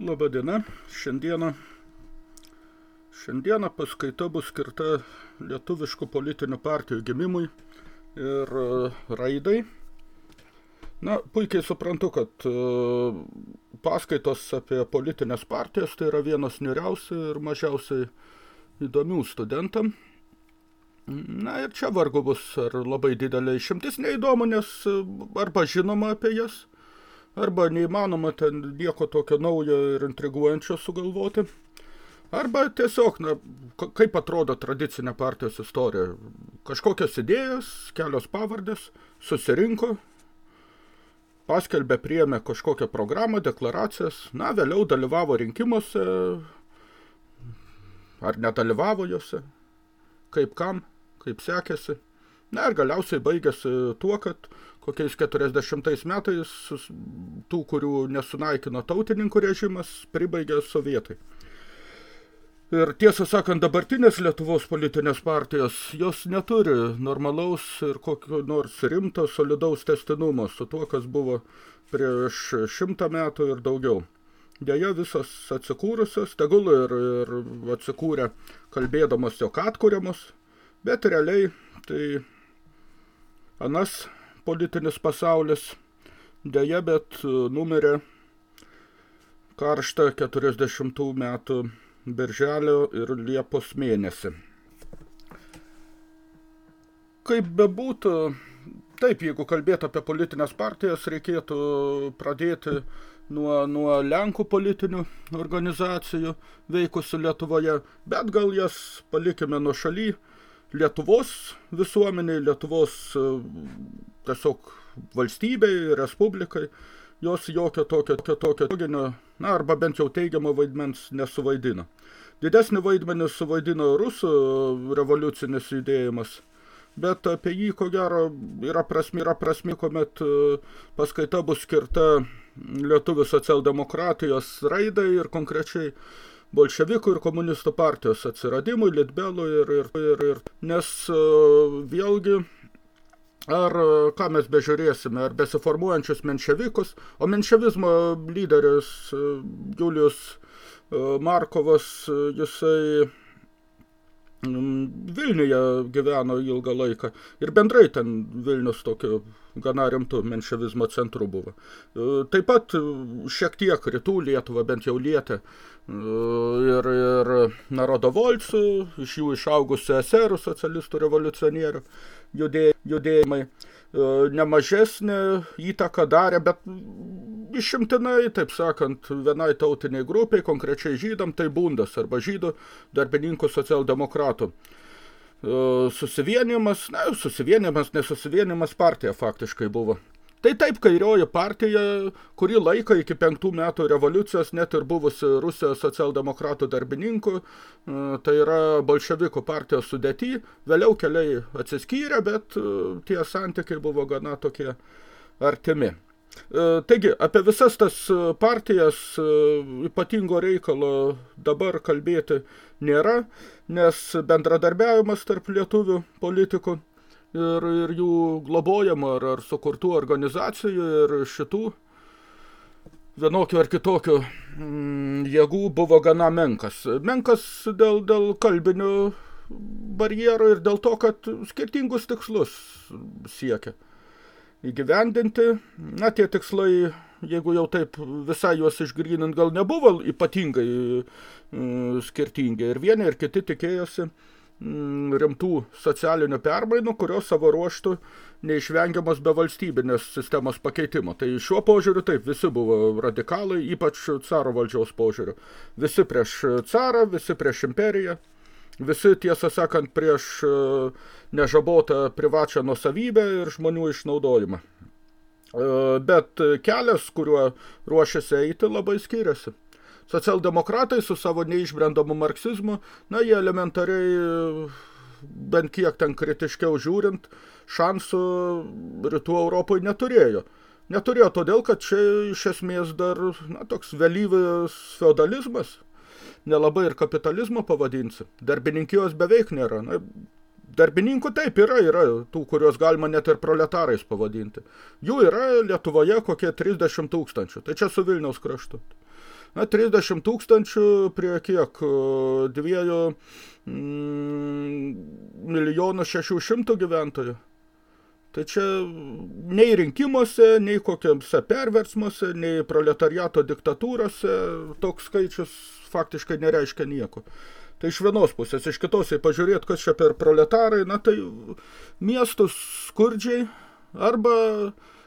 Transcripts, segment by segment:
Labadiena. Šiandieną, šiandieną paskaita bus skirta lietuviškų politinių partijų gimimui ir e, raidai. Na, puikiai suprantu, kad e, paskaitos apie politinės partijas tai yra vienas niuriausių ir mažiausiai įdomių studentam. Na ir čia vargu bus ar labai didelė išimtis neįdomu, nes e, arba žinoma apie jas, arba neįmanoma ten nieko tokio naujo ir intriguojančio sugalvoti, arba tiesiog, na, kaip atrodo tradicinė partijos istorija. Kažkokios idėjos, kelios pavardės, susirinko, paskelbė priėmė kažkokią programą, deklaracijas, na, vėliau dalyvavo rinkimuose, ar nedalyvavo juose, kaip kam, kaip sekėsi. Na ir galiausiai baigėsi tuo, kad kokiais 40 metais tų, kurių nesunaikino tautininkų režimas, pribaigė sovietai. Ir tiesą sakant, dabartinės Lietuvos politinės partijos, jos neturi normalaus ir kokio nors rimto, solidaus testinumo su tuo, kas buvo prieš šimtą metų ir daugiau. Deja, visas atsikūrusios, tegul ir, ir atsikūrė kalbėdamos jog atkuriamos, bet realiai tai anas politinis pasaulis dėja, bet e, numirė karštą 40 metų birželio ir liepos mėnesį. Kaip bebūtų, taip, jeigu kalbėtų apie politinės partijas, reikėtų pradėti nuo, nuo Lenkų politinių organizacijų veikusių Lietuvoje, bet gal jas palikime nuo šaly, Lietuvos visuomeniai, Lietuvos e, tiesiog valstybei, respublikai, jos jokio tokio, tokio tokio, na, arba bent jau teigiamo vaidmens nesuvaidino. Didesnį vaidmenį suvaidino rusų revoliucinis judėjimas, bet apie jį, ko gero, yra prasmi, yra prasmi, kuomet e, paskaita bus skirta lietuvių socialdemokratijos raidai ir konkrečiai bolševikų ir komunistų partijos atsiradimui, Litbelų ir, ir, ir, ir nes e, vėlgi ar e, ką mes bežiūrėsime, ar besiformuojančius menševikus, o menševizmo lyderis e, Julius Markovas, jisai Vilniuje gyveno ilgą laiką ir bendrai ten Vilnius tokio gana rimtų menševizmo centrų buvo. Taip pat šiek tiek rytų Lietuvą bent jau lietė ir, ir narodovolcų, iš jų išaugusių eserų, socialistų revoliucionierių judė, judėjimai. Nemažesnė įtaka darė, bet išimtinai, taip sakant, vienai tautiniai grupiai, konkrečiai žydam, tai bundas arba žydų darbininkų socialdemokratų susivienimas, na, susivienimas, nesusivienimas partija faktiškai buvo. Tai taip kairioji partija, kuri laiką iki penktų metų revoliucijos net ir buvusi Rusijos socialdemokratų darbininkų, e, tai yra bolševikų partijos sudėty, vėliau keliai atsiskyrė, bet e, tie santykiai buvo gana tokie artimi. E, taigi, apie visas tas partijas ypatingo reikalo dabar kalbėti nėra, nes bendradarbiavimas tarp lietuvių politikų ir, ir jų globojama ar, ar sukurtų organizacijų ir šitų vienokių ar kitokių mm, jėgų buvo gana menkas. Menkas dėl, dėl kalbinių barjerų ir dėl to, kad skirtingus tikslus siekia įgyvendinti. Na, tie tikslai, jeigu jau taip visai juos išgrinint, gal nebuvo ypatingai mm, skirtingi. Ir vieni ir kiti tikėjosi Mm, rimtų socialinių permainų, kurios savo ruoštų neišvengiamos be valstybinės sistemos pakeitimo. Tai šiuo požiūriu taip, visi buvo radikalai, ypač caro valdžiaus požiūriu. Visi prieš carą, visi prieš imperiją, visi, tiesą sakant, prieš e, nežabotą privačią nusavybę ir žmonių išnaudojimą. E, bet kelias, kuriuo ruošiasi eiti, labai skiriasi. Socialdemokratai su savo neišbrendamu marksizmu, na, jie elementariai, bent kiek ten kritiškiau žiūrint, šansų rytų Europoje neturėjo. Neturėjo todėl, kad čia iš esmės dar na, toks vėlyvas feudalizmas, nelabai ir kapitalizmo pavadinsi. Darbininkijos beveik nėra. Na, darbininkų taip yra, yra tų, kuriuos galima net ir proletarais pavadinti. Jų yra Lietuvoje kokie 30 tūkstančių, tai čia su Vilniaus kraštu. Na, 30 tūkstančių prie kiek? Dviejų mm, milijonų šešių šimtų gyventojų. Tai čia nei rinkimuose, nei kokiamse perversmuose, nei proletariato diktatūrose toks skaičius faktiškai nereiškia nieko. Tai iš vienos pusės, iš kitos, jei pažiūrėt, kas čia per proletarai, na tai miestus skurdžiai arba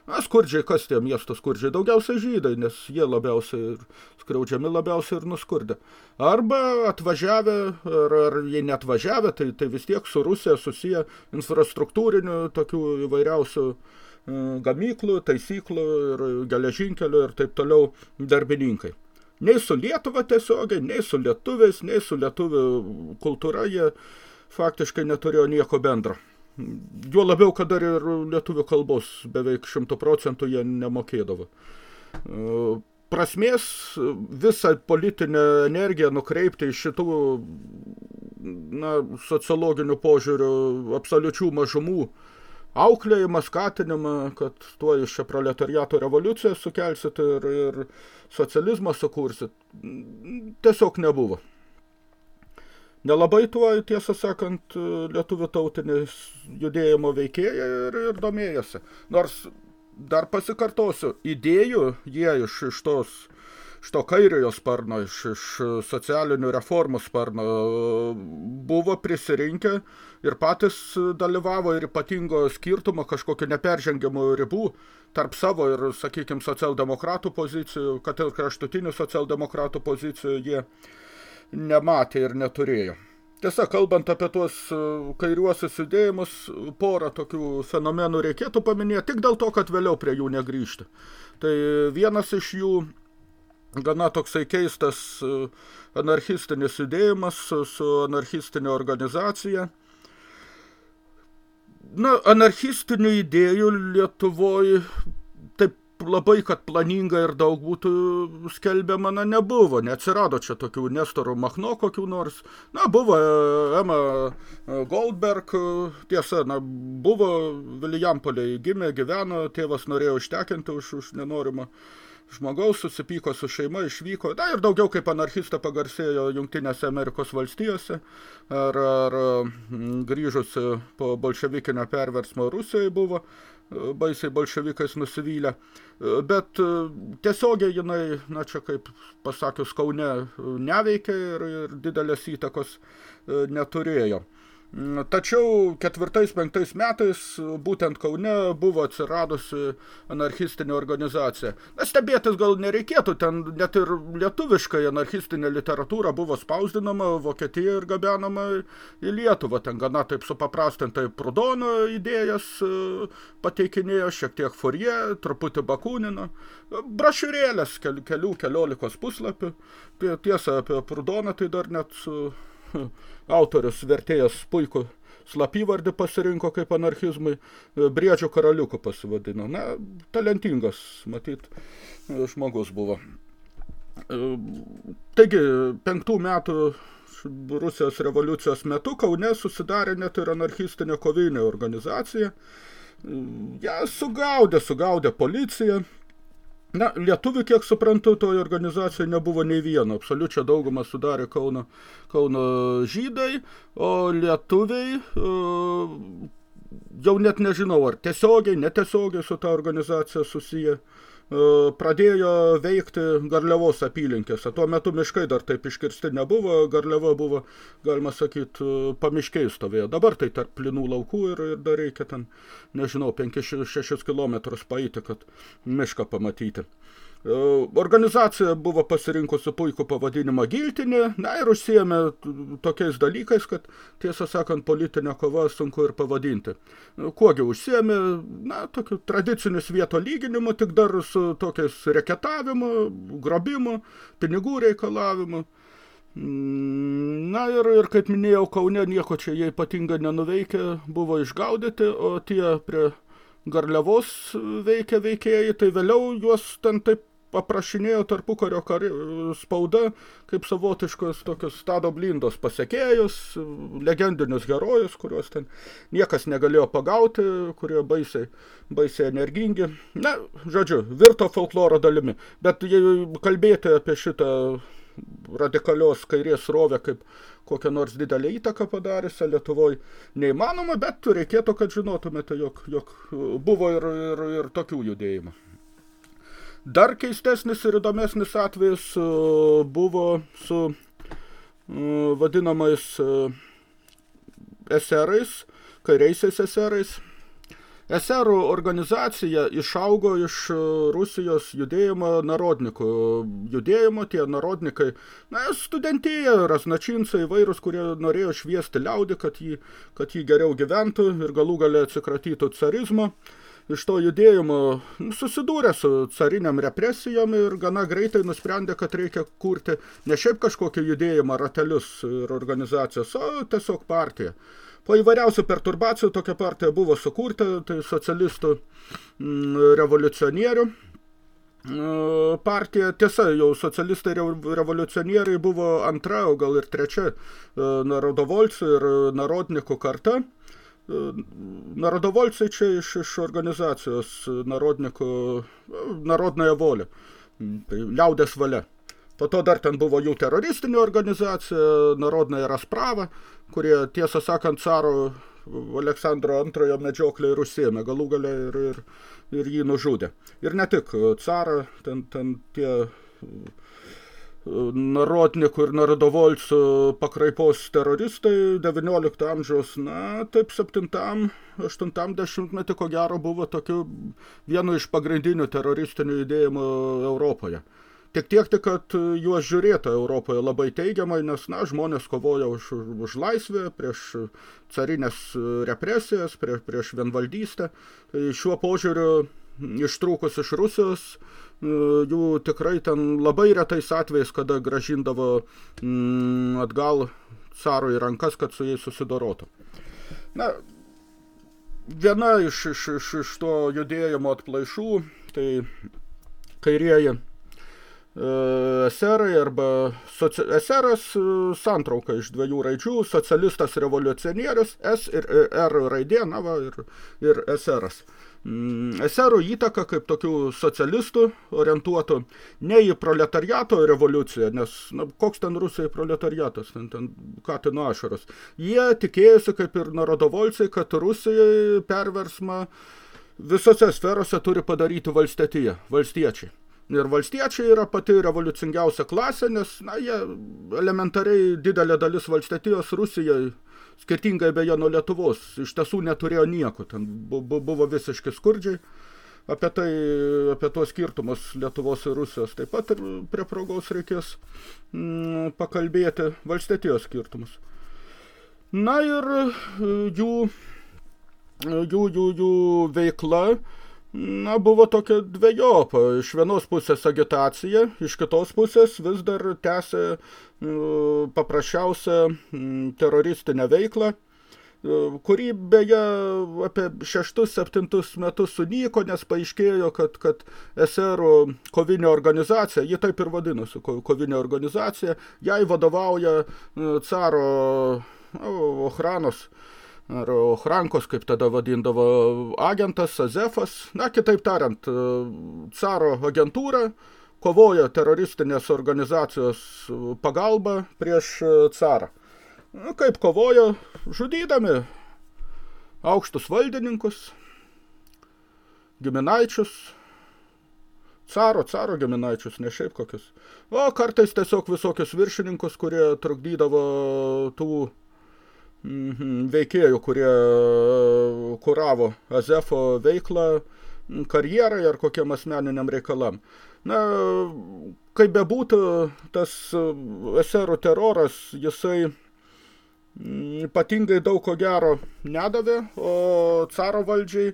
Na, skurdžiai, kas tie miesto skurdžiai? Daugiausiai žydai, nes jie labiausiai skriaudžiami labiausiai ir nuskurdė. Arba atvažiavę, ar, ar jei netvažiavę, tai, tai vis tiek su Rusija susiję infrastruktūrinių tokių įvairiausių e, gamyklų, taisyklų ir geležinkelių ir taip toliau darbininkai. Nei su Lietuva tiesiogiai, nei su lietuviais, nei su lietuvių kultūra jie faktiškai neturėjo nieko bendro. Juo labiau, kad dar ir lietuvių kalbos beveik šimtų procentų jie nemokėdavo. Prasmės visą politinę energiją nukreipti iš šitų na, sociologinių požiūrių absoliučių mažumų auklėjimą, skatinimą, kad tuo iš čia proletariato revoliuciją sukelsit ir, ir socializmą sukursit, tiesiog nebuvo. Nelabai tuo, tiesą sakant, lietuvių tautinis judėjimo veikėja ir, ir domėjosi. Nors, dar pasikartosiu, idėjų jie iš, iš tos iš to kairiojo sparno, iš, iš socialinių reformų sparno buvo prisirinkę ir patys dalyvavo ir ypatingo skirtumo kažkokio neperžengiamų ribų tarp savo ir, sakykime, socialdemokratų pozicijų, kad ir kraštutinių socialdemokratų pozicijų jie nematė ir neturėjo. Tiesa, kalbant apie tuos e, kairiuosius judėjimus, porą tokių fenomenų reikėtų paminėti, tik dėl to, kad vėliau prie jų negrįžti. Tai vienas iš jų gana toksai keistas e, anarchistinis judėjimas su anarchistinė organizacija. Na, anarchistinių idėjų Lietuvoje labai, kad planinga ir daug būtų skelbiama, na, nebuvo. Neatsirado čia tokių Nestorų Machno kokių nors. Na, buvo e, Emma e, Goldberg, tiesa, na, buvo Vilijampolėje gimė, gyveno, tėvas norėjo ištekinti už, už nenorimą žmogaus, susipyko su šeima, išvyko, na ir daugiau kaip anarchistą pagarsėjo Jungtinėse Amerikos valstijose, ar, ar grįžusi po bolševikinio perversmo Rusijoje buvo, baisiai bolševikais nusivylę. Bet e, tiesiogiai jinai, na čia kaip pasakius, Kaune neveikia ir, ir didelės įtakos e, neturėjo. Tačiau ketvirtais, penktais metais būtent Kaune buvo atsiradusi anarchistinė organizacija. Na, stebėtis gal nereikėtų, ten net ir lietuviškai anarchistinė literatūra buvo spausdinama Vokietija ir gabenama į Lietuvą. Ten gana taip supaprastintai Prudono idėjas e, pateikinėjo, šiek tiek Forie, truputį Bakūnino. Brašiurėlės kelių, keliolikos puslapių. Tiesa, apie Prudoną tai dar net autorius, vertėjas puikų slapyvardį pasirinko kaip anarchizmai, Briedžio karaliuku pasivadino. Na, talentingas, matyt, žmogus buvo. Taigi, penktų metų Rusijos revoliucijos metu Kaune susidarė net ir anarchistinė kovinė organizacija. Ja sugaudė, sugaudė policija, Na, lietuvių, kiek suprantu, toje organizacijoje nebuvo nei vieno. Absoliučią daugumą sudarė Kauno, Kauno žydai, o lietuviai uh, jau net nežinau, ar tiesiogiai, netiesiogiai su ta organizacija susiję. E, pradėjo veikti Garliavos apylinkėse. Tuo metu miškai dar taip iškirsti nebuvo, Garliava buvo, galima sakyti, pamiškiai stovėjo. Dabar tai tarp plinų laukų ir, ir dar reikia ten, nežinau, 5-6 kilometrus paeiti, kad mišką pamatyti. E, organizacija buvo pasirinkusi puikų pavadinimą giltinė, na ir užsiėmė tokiais dalykais, kad tiesą sakant, politinę kovą sunku ir pavadinti. E, kuogi užsiėmė, na, tokiu tradicinius vieto lyginimu, tik dar su tokiais reketavimu, grobimu, pinigų reikalavimu. Mm, na ir, ir kaip minėjau, Kaune nieko čia jie ypatingai nenuveikė, buvo išgaudyti, o tie prie garliavos veikia veikėjai, tai vėliau juos ten taip aprašinėjo tarpukario kari, spauda kaip savotiškos tokios stado blindos pasiekėjus, legendinius herojus, kuriuos ten niekas negalėjo pagauti, kurie baisiai, baisiai energingi. Na, žodžiu, virto folkloro dalimi. Bet jei kalbėti apie šitą radikalios kairės rovę kaip kokią nors didelę įtaką padariusią Lietuvoje neįmanoma, bet reikėtų, kad žinotumėte, jog, jog buvo ir, ir, ir tokių judėjimų. Dar keistesnis ir įdomesnis atvejis e, buvo su e, vadinamais e, eserais, kairiaisiais eserais, Eserų organizacija išaugo iš Rusijos judėjimo narodnikų. Judėjimo tie narodnikai, na, studentėje, rasnačinsai, vairūs, kurie norėjo šviesti liaudį, kad jį, kad jį geriau gyventų ir galų galę atsikratytų carizmo. Iš to judėjimo susidūrė su cariniam represijom ir gana greitai nusprendė, kad reikia kurti ne šiaip kažkokį judėjimą, ratelius ir organizacijos, o tiesiog partiją. Po įvairiausių perturbacijų tokia partija buvo sukurta, tai socialistų mm, revoliucionierių mm, partija, tiesa, jau socialistai revoliucionieriai buvo antra, o gal ir trečia e, narodovolcų ir narodnikų karta. E, narodovolcai čia iš, iš organizacijos narodnikų, e, narodnąją volę, mm, tai liaudės valia. Po to dar ten buvo jų teroristinė organizacija, Narodnai Rasprava, kurie, tiesą sakant, caro Aleksandro antrojo medžioklę ir užsėmė, galų galę ir, ir, ir jį nužudė. Ir ne tik carą, ten, ten tie narodnikų ir narodovolcų pakraipos teroristai 19 amžiaus, na, taip 7-8 dešimtmetį ko gero buvo tokiu vienu iš pagrindinių teroristinių judėjimų Europoje. Tik tiek, tik, kad juos žiūrėta Europoje labai teigiamai, nes na, žmonės kovoja už, už laisvę, prieš carinės represijas, prieš, prieš vienvaldystę. Tai šiuo požiūriu ištrūkus iš Rusijos, jų tikrai ten labai retais atvejais, kada gražindavo mm, atgal caro į rankas, kad su jais susidorotų. Na, viena iš, iš, iš, iš to judėjimo atplaišų, tai kairieji eserai arba soci... eseras santrauka iš dviejų raidžių, socialistas revoliucionierius, S ir R raidė, na va, ir, ir eseras. Mm, eserų įtaka kaip tokių socialistų orientuotų ne į proletariato revoliuciją, nes na, koks ten Rusijai proletariatas, ten, ten katino ašaras. Jie tikėjosi kaip ir narodovolciai, kad Rusijai perversmą visose sferose turi padaryti valstietija, valstiečiai. Ir valstiečiai yra pati revoliucingiausia klasė, nes na, jie elementariai didelė dalis valstietijos Rusijai, skirtingai beje nuo Lietuvos, iš tiesų neturėjo nieko, ten buvo visiškai skurdžiai. Apie tai, apie tuos skirtumus Lietuvos ir Rusijos taip pat ir prie progos reikės mm, pakalbėti valstietijos skirtumus. Na ir jų, jų, jų, jų veikla, na, buvo tokia dvejopa. Iš vienos pusės agitacija, iš kitos pusės vis dar tęsė paprasčiausią teroristinę veiklą, kurį beje apie šeštus, septintus metus sunyko, nes paaiškėjo, kad, kad SR kovinė organizacija, ji taip ir vadinosi, kovinė organizacija, jai vadovauja caro ochranos ar Ochrankos, kaip tada vadindavo agentas, Azefas, na, kitaip tariant, caro agentūra kovojo teroristinės organizacijos pagalba prieš carą. Na, kaip kovojo, žudydami aukštus valdininkus, giminaičius, caro, caro giminaičius, ne šiaip kokius. O kartais tiesiog visokius viršininkus, kurie trukdydavo tų Mhm, veikėjų, kurie e, kuravo Azefo veiklą karjerai ar kokiam asmeniniam reikalam. Na, kaip bebūtų, tas eserų teroras, jisai ypatingai daug ko gero nedavė, o caro valdžiai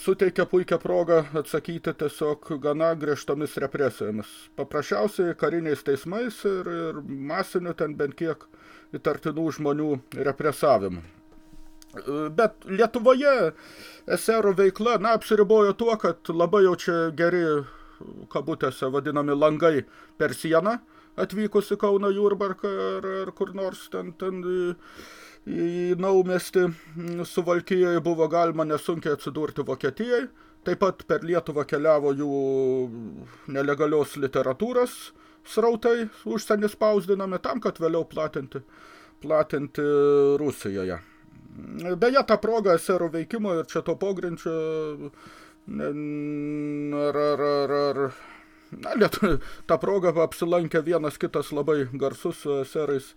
suteikia puikią progą atsakyti tiesiog gana griežtomis represijomis. Paprasčiausiai kariniais teismais ir, ir masiniu ten bent kiek uh, įtartinų žmonių represavimu. Bet Lietuvoje eserų veikla, na, apsiribojo tuo, kad labai jau čia geri kabutėse vadinami langai per sieną, atvykus į Kauno Jurbarką ar, ar kur nors ten, ten į, į Naumestį Suvalkijoje buvo galima nesunkiai atsidurti Vokietijai. Taip pat per Lietuvą keliavo jų nelegalios literatūros srautai užsienį spausdinami tam, kad vėliau platinti, platinti Rusijoje. Beje, tą progą SRO veikimo ir čia to pogrindžio ar, ar, ar, ar na, lietu, tą progą apsilankė vienas kitas labai garsus su serais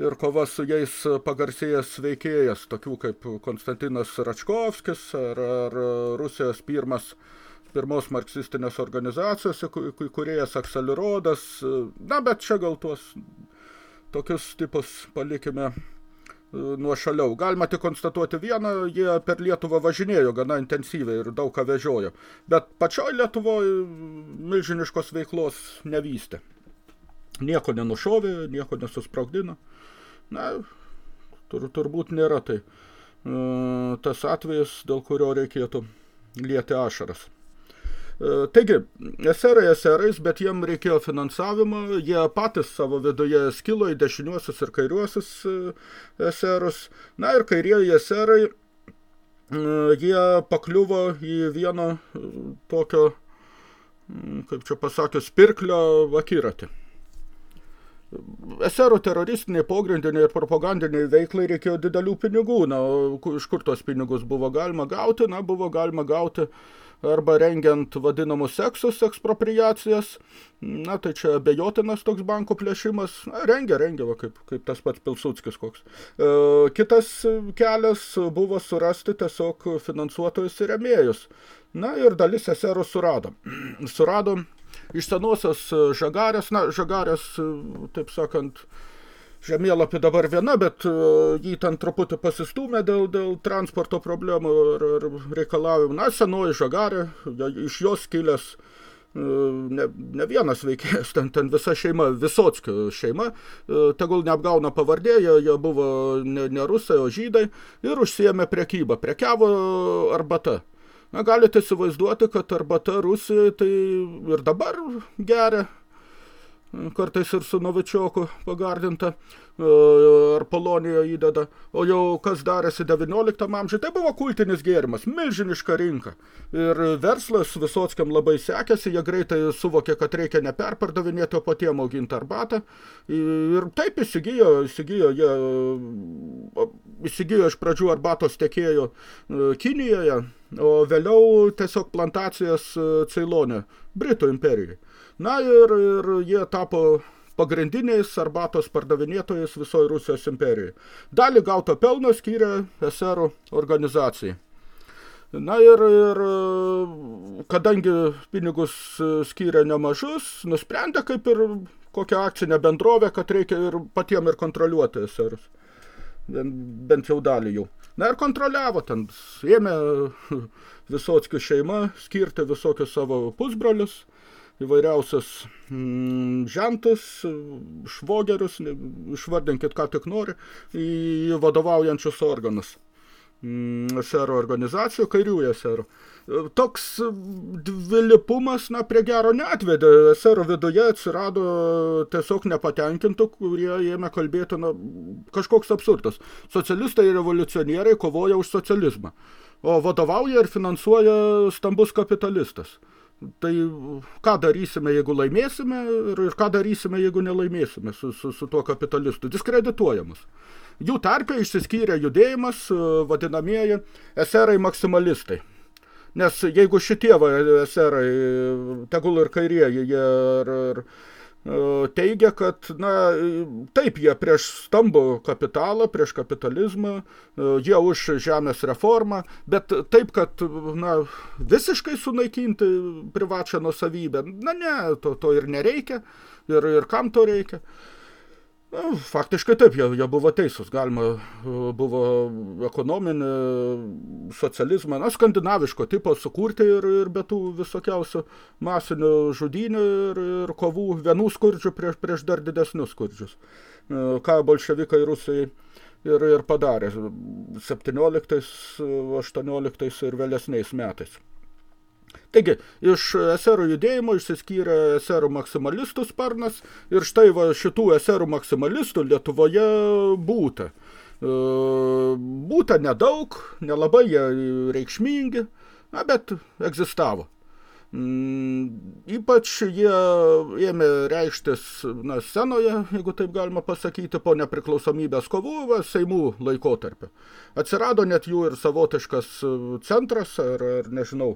ir kova su jais pagarsėjęs veikėjas, tokių kaip Konstantinas Račkovskis ar, ar Rusijos pirmas, pirmos marksistinės organizacijos, kuriejas Akselirodas, na, bet čia gal tuos tokius tipus palikime nuošaliau. Galima tik konstatuoti vieną, jie per Lietuvą važinėjo gana intensyviai ir daug ką vežiojo. Bet pačioj Lietuvoje milžiniškos veiklos nevystė. Nieko nenušovė, nieko nesusprogdino. Na, tur, turbūt nėra tai tas atvejas, dėl kurio reikėtų lieti ašaras. Taigi, eserai eserais, bet jiem reikėjo finansavimo, jie patys savo viduje skilo į dešiniuosius ir kairiuosius eserus. Na ir kairieji eserai, jie pakliuvo į vieną tokio, kaip čia pasakius, pirklio akiratį. Eserų teroristiniai, pogrindiniai ir propagandiniai veiklai reikėjo didelių pinigų. Na, iš kur tos pinigus buvo galima gauti? Na, buvo galima gauti uh, arba rengiant vadinamus seksus ekspropriacijas, na tai čia abejotinas toks banko plėšimas, rengia, rengia, va, kaip, kaip tas pats Pilsudskis koks. E, kitas kelias buvo surasti tiesiog finansuotojus ir remėjus. Na ir dalis eserų surado. surado iš senosios žagarės, na, žagarės, taip sakant, žemėlapį dabar viena, bet uh, jį ten truputį pasistūmė dėl, dėl transporto problemų ir, ir reikalavimų. Na, senoji žagarė, iš jos kilęs uh, ne, ne vienas veikėjas, ten, ten visa šeima, Visockio šeima, uh, tegul neapgauna pavardė, jie, jie buvo ne, ne rusai, o žydai ir užsiėmė prekybą, prekiavo arbata. Na, galite įsivaizduoti, kad arbata Rusijai tai ir dabar geria, kartais ir su novičioku pagardinta, e, ar Polonijoje įdeda. O jau kas darėsi 19 amžiuje, tai buvo kultinis gėrimas, milžiniška rinka. Ir verslas Visockiam labai sekėsi, jie greitai suvokė, kad reikia neperpardavinėti, o patiem auginti arbatą. Ir taip įsigijo, įsigijo, jie įsigijo iš pradžių arbatos tekėjo e, Kinijoje, o vėliau tiesiog plantacijas e, Ceilonė, Britų imperijai. Na ir, ir jie tapo pagrindiniais arbatos pardavinėtojais visoje Rusijos imperijoje. Dalį gauto pelno skyrė eserų organizacijai. Na ir, ir kadangi pinigus skyrė nemažus, nusprendė kaip ir kokią akcinę bendrovę, kad reikia ir patiem ir kontroliuoti eserus. Bent jau dalį jų. Na ir kontroliavo, ten ėmė Visockių šeima skirti visokius savo pusbrolius, įvairiausias mm, žentus, švogerius, išvardinkit ką tik nori, į vadovaujančius organus mm, sero organizacijų, kairiųjų sero. Toks dvilipumas, na, prie gero neatvedė. Sero viduje atsirado tiesiog nepatenkintų, kurie ėmė kalbėti, na, kažkoks absurdas. Socialistai ir revoliucionieriai kovoja už socializmą, o vadovauja ir finansuoja stambus kapitalistas. Tai ką darysime, jeigu laimėsime ir, ką darysime, jeigu nelaimėsime su, su, su tuo kapitalistu? Diskredituojamus. Jų tarpe išsiskyrė judėjimas, vadinamieji eserai maksimalistai. Nes jeigu šitie va, eserai, tegul ir kairieji, jie ir, ir E, teigia, kad na, taip jie prieš stambų kapitalą, prieš kapitalizmą, e, jie už žemės reformą, bet taip, kad na, visiškai sunaikinti privačią nusavybę, na ne, to, to ir nereikia, ir, ir kam to reikia. Na, faktiškai taip, jie, jie buvo teisūs, galima buvo ekonominį socializmą, na, skandinaviško tipo sukurti ir, ir be tų visokiausių masinių žudynių ir, ir kovų vienų skurdžių prieš, prieš dar didesnius skurdžius. Ką bolševikai rusai ir, ir padarė 17, 18 ir vėlesniais metais. Taigi, iš eserų judėjimo išsiskyrė eserų maksimalistų sparnas ir štai va šitų eserų maksimalistų Lietuvoje būta. E, būta nedaug, nelabai jie reikšmingi, na, bet egzistavo. Mm, ypač jie ėmė reikštis na, scenoje, jeigu taip galima pasakyti, po nepriklausomybės kovų va, Seimų laikotarpio. Atsirado net jų ir savotiškas centras, ar, ar nežinau,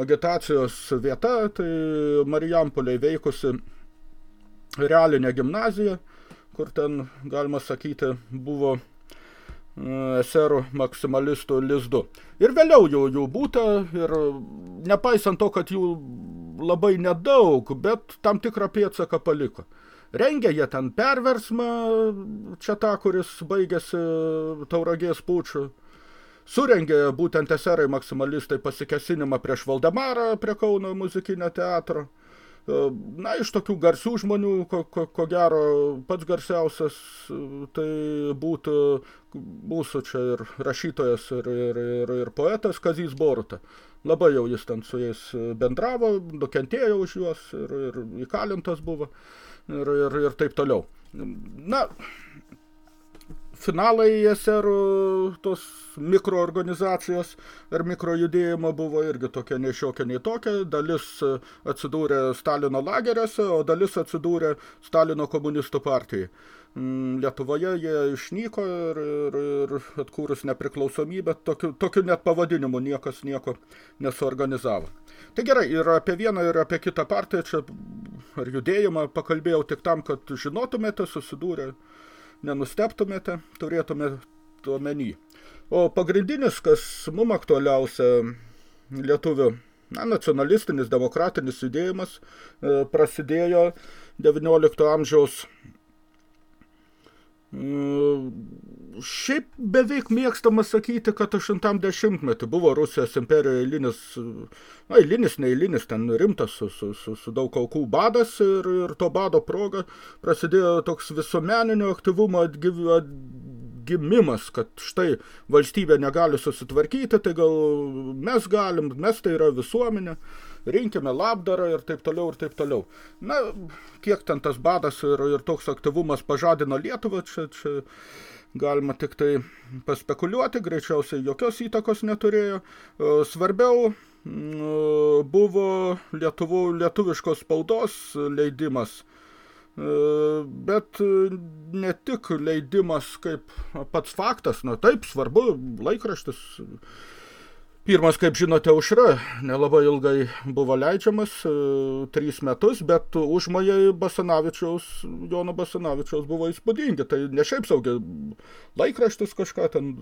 agitacijos vieta, tai Marijampoliai veikusi realinė gimnazija, kur ten, galima sakyti, buvo eserų maksimalistų lizdu. Ir vėliau jau jų būta ir nepaisant to, kad jų labai nedaug, bet tam tikrą pėdsaką paliko. Rengė jie ten perversmą, čia tą, kuris baigėsi tauragės pučių. Surengė būtent eserai maksimalistai pasikesinimą prieš Valdemarą prie Kauno muzikinio teatro. Na, iš tokių garsių žmonių, ko, ko, ko gero, pats garsiausias tai būtų mūsų čia ir rašytojas, ir, ir, ir, ir poetas Kazys Boruta. Labai jau jis ten su jais bendravo, nukentėjo už juos ir, ir įkalintas buvo ir, ir, ir taip toliau. Na, finalai eserų tos mikroorganizacijos ar mikrojudėjimo buvo irgi tokia nei šiokia, nei tokia. Dalis atsidūrė Stalino lageriuose, o dalis atsidūrė Stalino komunistų partijai. Mm, Lietuvoje jie išnyko ir, ir, ir atkūrus nepriklausomybę, tokiu, tokiu net pavadinimu niekas nieko nesuorganizavo. Tai gerai, ir apie vieną, ir apie kitą partiją, čia ar judėjimą pakalbėjau tik tam, kad žinotumėte, susidūrė nenusteptumėte, turėtumėte omeny. O pagrindinis, kas mum aktualiausia lietuvių na, nacionalistinis demokratinis judėjimas e, prasidėjo 19 amžiaus Šiaip beveik mėgstama sakyti, kad 80-metį buvo Rusijos imperijoje eilinis, na, eilinis, neeilinis, ten rimtas su, su, su, su daug aukų badas ir, ir to bado proga prasidėjo toks visuomeninio aktyvumo atgyv, atgimimas, kad štai valstybė negali susitvarkyti, tai gal mes galim, mes tai yra visuomenė rinkime labdarą ir taip toliau ir taip toliau. Na, kiek ten tas badas ir, ir toks aktyvumas pažadino Lietuvą, čia, čia galima tik tai paspekuliuoti, greičiausiai jokios įtakos neturėjo. Svarbiau buvo Lietuvų, lietuviškos spaudos leidimas, bet ne tik leidimas kaip pats faktas, na taip, svarbu, laikraštis Pirmas, kaip žinote, užra nelabai ilgai buvo leidžiamas, e, trys metus, bet užmojai Basanavičiaus, Jono Basanavičiaus buvo įspūdingi. Tai ne šiaip saugi laikraštis kažką ten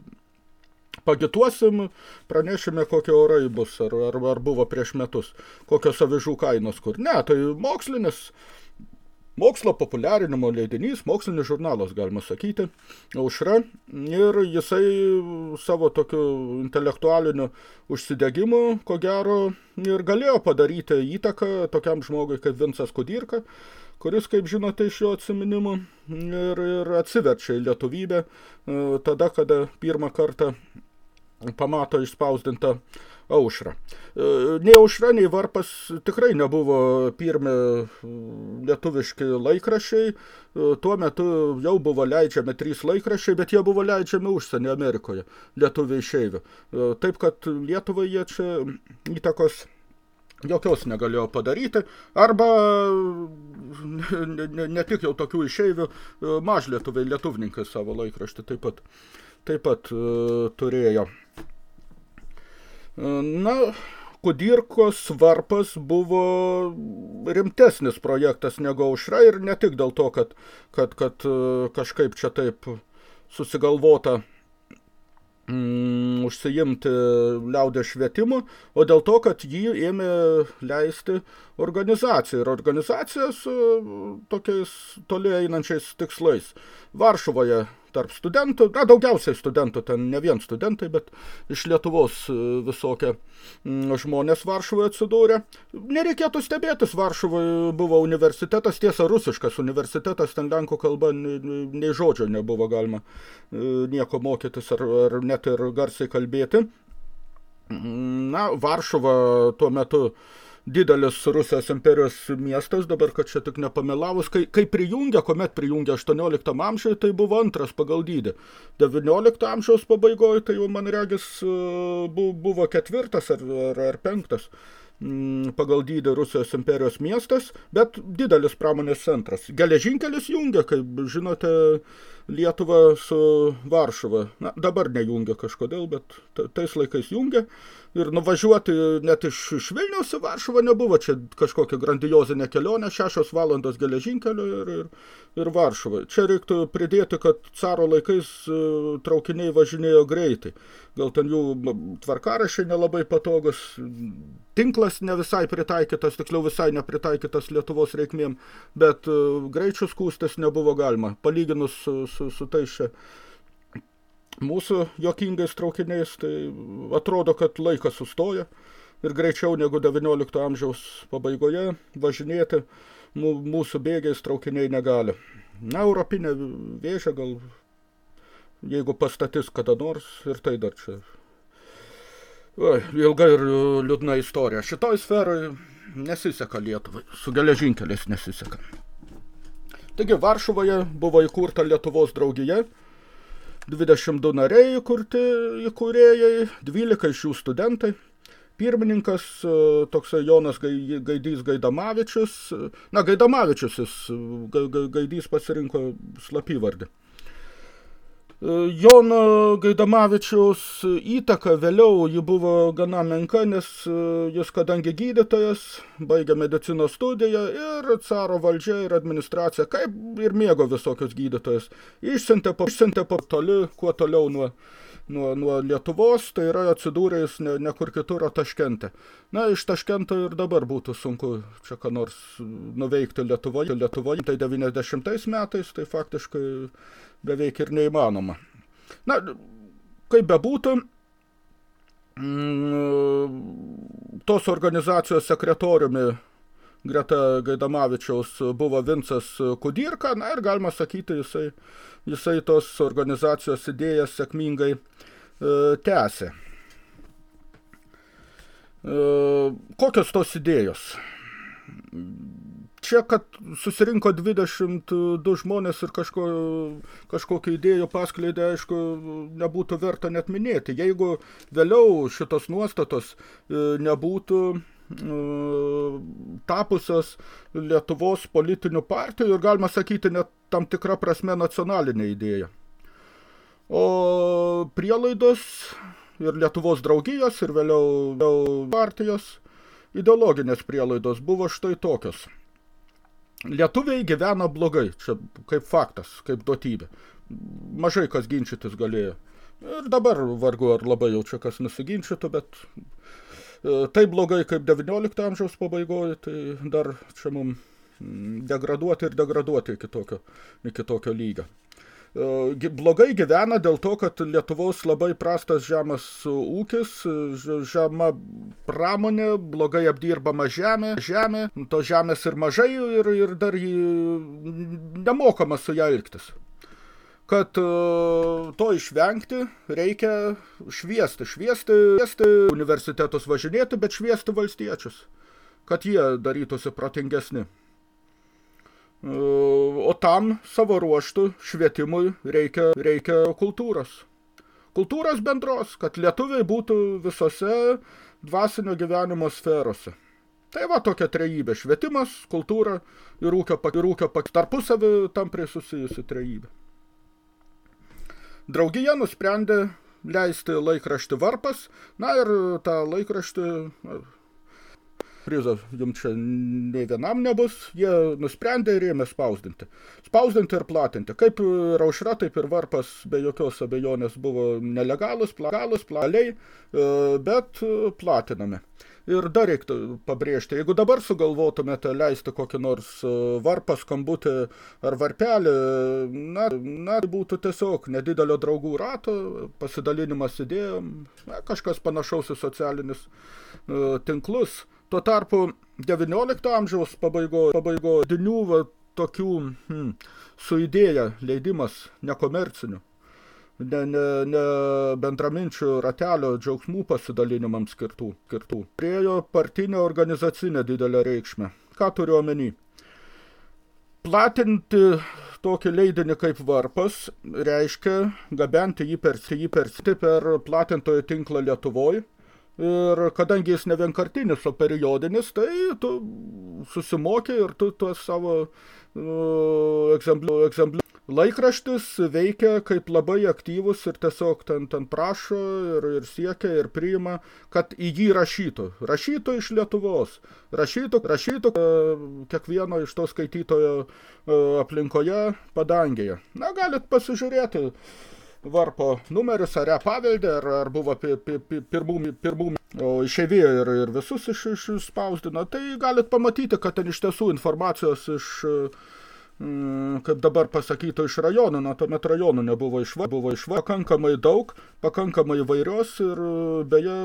pagituosim, pranešime, kokie orai bus, ar, ar, ar buvo prieš metus, kokios avižų kainos kur. Ne, tai mokslinis mokslo populiarinimo leidinys, mokslinis žurnalas, galima sakyti, aušra, ir jisai savo tokiu intelektualiniu užsidegimu, ko gero, ir galėjo padaryti įtaką tokiam žmogui kaip Vincas Kudirka, kuris, kaip žinote, iš jo atsiminimų ir, ir atsiverčia į lietuvybę e, tada, kada pirmą kartą pamato išspausdintą aušrą. E, nei aušra, nei varpas tikrai nebuvo pirmi lietuviški laikrašiai. E, tuo metu jau buvo leidžiami trys laikrašiai, bet jie buvo leidžiami užsienį Amerikoje, lietuviai išeivių. E, taip, kad Lietuvai jie čia įtakos jokios negalėjo padaryti, arba ne, ne, ne tik jau tokių išeivių, mažlietuviai, lietuvninkai savo laikraštį taip pat, taip pat uh, turėjo. Na, Kudirkos varpas buvo rimtesnis projektas negu aušra ir ne tik dėl to, kad, kad, kad e, kažkaip čia taip susigalvota mm, užsiimti liaudės švietimu, o dėl to, kad jį ėmė leisti organizacija ir organizacija su tokiais toli einančiais tikslais. Varšuvoje tarp studentų, na, daugiausiai studentų, ten ne vien studentai, bet iš Lietuvos e, visokie mm, žmonės Varšuvoje atsidūrė. Nereikėtų stebėtis, Varšuvoje buvo universitetas, tiesa, rusiškas universitetas, ten lenkų kalba nei žodžio nebuvo galima e, nieko mokytis ar, ar net ir garsiai kalbėti. Na, Varšuva tuo metu didelis Rusijos imperijos miestas, dabar, kad čia tik nepamelavus, kai, kai prijungia, kuomet prijungia 18 amžiuje, tai buvo antras pagal dydį. 19 amžiaus pabaigoje, tai jau man regis buvo ketvirtas ar, ar, ar penktas pagal dydį Rusijos imperijos miestas, bet didelis pramonės centras. Geležinkelis jungia, kaip žinote, Lietuvą su Varšuva. Na, dabar nejungia kažkodėl, bet tais laikais jungia. Ir nuvažiuoti net iš, iš Vilniaus į Varšuvą nebuvo čia kažkokia grandiozinė kelionė, šešios valandos geležinkelio ir, ir, ir Varšuva. Čia reiktų pridėti, kad caro laikais e, traukiniai važinėjo greitai. Gal ten jų tvarkarašiai nelabai patogus, tinklas ne visai pritaikytas, tiksliau visai nepritaikytas Lietuvos reikmėm, bet e, greičių skūstis nebuvo galima. Palyginus su, su, tais čia mūsų jokingais traukiniais, tai atrodo, kad laikas sustoja ir greičiau negu 19 amžiaus pabaigoje važinėti mūsų bėgiais traukiniai negali. Na, europinė vėžė gal, jeigu pastatys kada nors, ir tai dar čia. Oi, ilga ir liūdna istorija. Šitoj sferai nesiseka Lietuvai, su geležinkeliais nesiseka. Taigi Varšuvoje buvo įkurta Lietuvos draugija, 22 nariai įkurti įkūrėjai, 12 iš jų studentai. Pirmininkas toksai Jonas Gaidys Gaidamavičius, na Gaidamavičius jis, Gaidys pasirinko slapyvardį. Jono Gaidamavičiaus įtaka vėliau ji buvo gana menka, nes e, jis, kadangi gydytojas, baigė medicinos studiją ir caro valdžia ir administracija, kaip ir mėgo visokius gydytojus, išsiuntė po, išsiuntė po toli, kuo toliau nuo, nuo, nuo Lietuvos, tai yra atsidūręs ne, ne kur kitur, o Taškente. Na, iš Taškento ir dabar būtų sunku čia ką nors nuveikti Lietuvoje. Lietuvoje tai 90 metais, tai faktiškai beveik ir neįmanoma. Na, kaip bebūtų, mm, tos organizacijos sekretoriumi greta Gaidamavičiaus buvo Vincas Kudirka, na ir galima sakyti, jisai, jisai tos organizacijos idėjas sėkmingai e, tęsė. E, kokios tos idėjos? čia, kad susirinko 22 žmonės ir kažko, kažkokio idėjų paskleidė, aišku, nebūtų verta net minėti. Jeigu vėliau šitos nuostatos e, nebūtų tapusios Lietuvos politinių partijų ir galima sakyti net tam tikrą prasme nacionalinė idėja. O prielaidos ir Lietuvos draugijos ir vėliau partijos ideologinės prielaidos buvo štai tokios – Lietuviai gyvena blogai, čia kaip faktas, kaip duotybė. Mažai kas ginčytis galėjo. Ir dabar vargu ar labai jau čia kas nusiginčytų, bet e, tai blogai kaip 19 amžiaus pabaigoje, tai dar čia mums degraduoti ir degraduoti iki tokio, iki tokio lygio. E, blogai gyvena dėl to, kad Lietuvos labai prastas žemas ūkis, žema pramonė, blogai apdirbama žemė, žemė, to žemės ir mažai ir, ir dar jį nemokama su ją elgtis. Kad e, to išvengti, reikia šviesti, šviesti, šviesti universitetus važinėti, bet šviesti valstiečius, kad jie darytųsi protingesni. O tam savo ruoštų švietimui reikia, reikia kultūros. Kultūros bendros, kad lietuviai būtų visose dvasinio gyvenimo sferose. Tai va tokia trejybė – švietimas, kultūra ir ūkio, ir ūkio tarpusavį tamprai susijusi trejybė. Draugija nusprendė leisti laikraštį Varpas, na ir tą laikraštį prizo jums čia nei vienam nebus, jie nusprendė ir ėmė spausdinti. Spausdinti ir platinti. Kaip ir aušra, taip ir varpas be jokios abejonės buvo nelegalus, plagalus, plaliai, e, bet platinami. Ir dar reiktų pabrėžti, jeigu dabar sugalvotumėte leisti kokį nors e, varpą, skambutį ar varpelį, na, na, būtų tiesiog nedidelio draugų rato, pasidalinimas idėjom, na, kažkas panašaus į socialinius uh, tinklus. Tuo tarpu 19 amžiaus pabaigo, pabaigo dinių va, tokių hmm, su idėja leidimas nekomercinių ne, ne, ne bendraminčių ratelio džiaugsmų pasidalinimams skirtų. skirtų. Priejo partinę organizacinę didelę reikšmę. Ką turiu omeny? Platinti tokį leidinį kaip varpas reiškia gabenti jį per, jį per, per platintojų tinklą Lietuvoje. Ir kadangi jis ne vienkartinis, o periodinis, tai tu susimoki ir tu tuos savo uh, egzemplių, egzemplių Laikraštis veikia kaip labai aktyvus ir tiesiog ten, ten prašo ir, ir siekia ir priima, kad į jį rašytų. Rašytų iš Lietuvos. Rašytų, rašytų e, kiekvieno iš to skaitytojo e, aplinkoje padangėje. Na, galit pasižiūrėti varpo numerius, ar paveldė, ar, ar buvo pi, pi, pi, pirmų, pirmų o išeivijo ir, ir visus iš, iš spausdino. Tai galit pamatyti, kad ten iš tiesų informacijos iš Mm, kaip dabar pasakytų, iš rajonų, na, tuomet rajonų nebuvo išva, buvo išva, pakankamai daug, pakankamai įvairios ir beje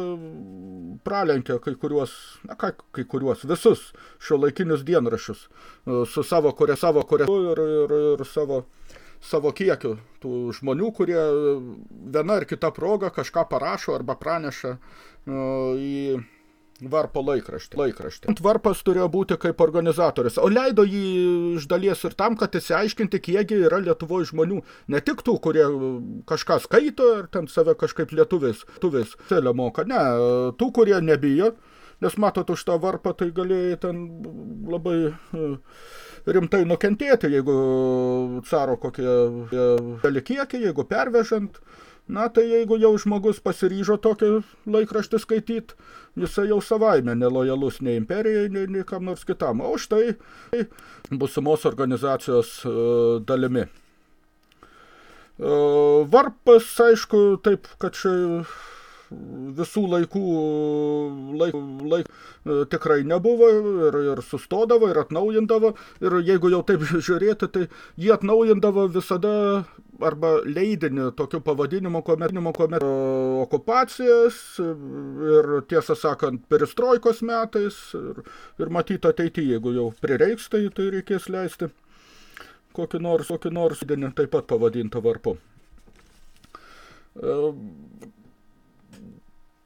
pralenkė kai kuriuos, na, ką, kai kuriuos, visus šio laikinius dienrašius e, su savo, kurie savo, kurie ir, ir, ir savo, savo kiekiu. Tų žmonių, kurie viena ar kita proga kažką parašo arba praneša e, į Varpo laikraštį. laikraštį. Varpas turėjo būti kaip organizatorius, o leido jį iš dalies ir tam, kad įsiaiškinti, kiekgi yra Lietuvoje žmonių. Ne tik tų, kurie kažką skaito ir ten save kažkaip lietuvis, lietuvis celę moka. Ne, tų, kurie nebijo, nes matot, už tą varpą tai galėjai ten labai e, rimtai nukentėti, jeigu caro kokie dėlį kiekį, jeigu pervežant. Na, tai jeigu jau žmogus pasiryžo tokį laikraštį skaityti, jisai jau savaime nelojalus nei imperijai, nei, nei kam nors kitam. O štai būsimos organizacijos uh, dalimi. Uh, varpas, aišku, taip, kad čia visų laikų laik, laik, tikrai nebuvo ir, ir sustodavo ir atnaujindavo ir jeigu jau taip žiūrėti, tai jie atnaujindavo visada arba leidinį tokiu pavadinimu, kuomet, kuomet okupacijas ir tiesą sakant peristroikos metais ir, ir matyt ateityje, jeigu jau prireiks, tai, tai reikės leisti kokį nors, kokį nors leidinį taip pat pavadintą varpu.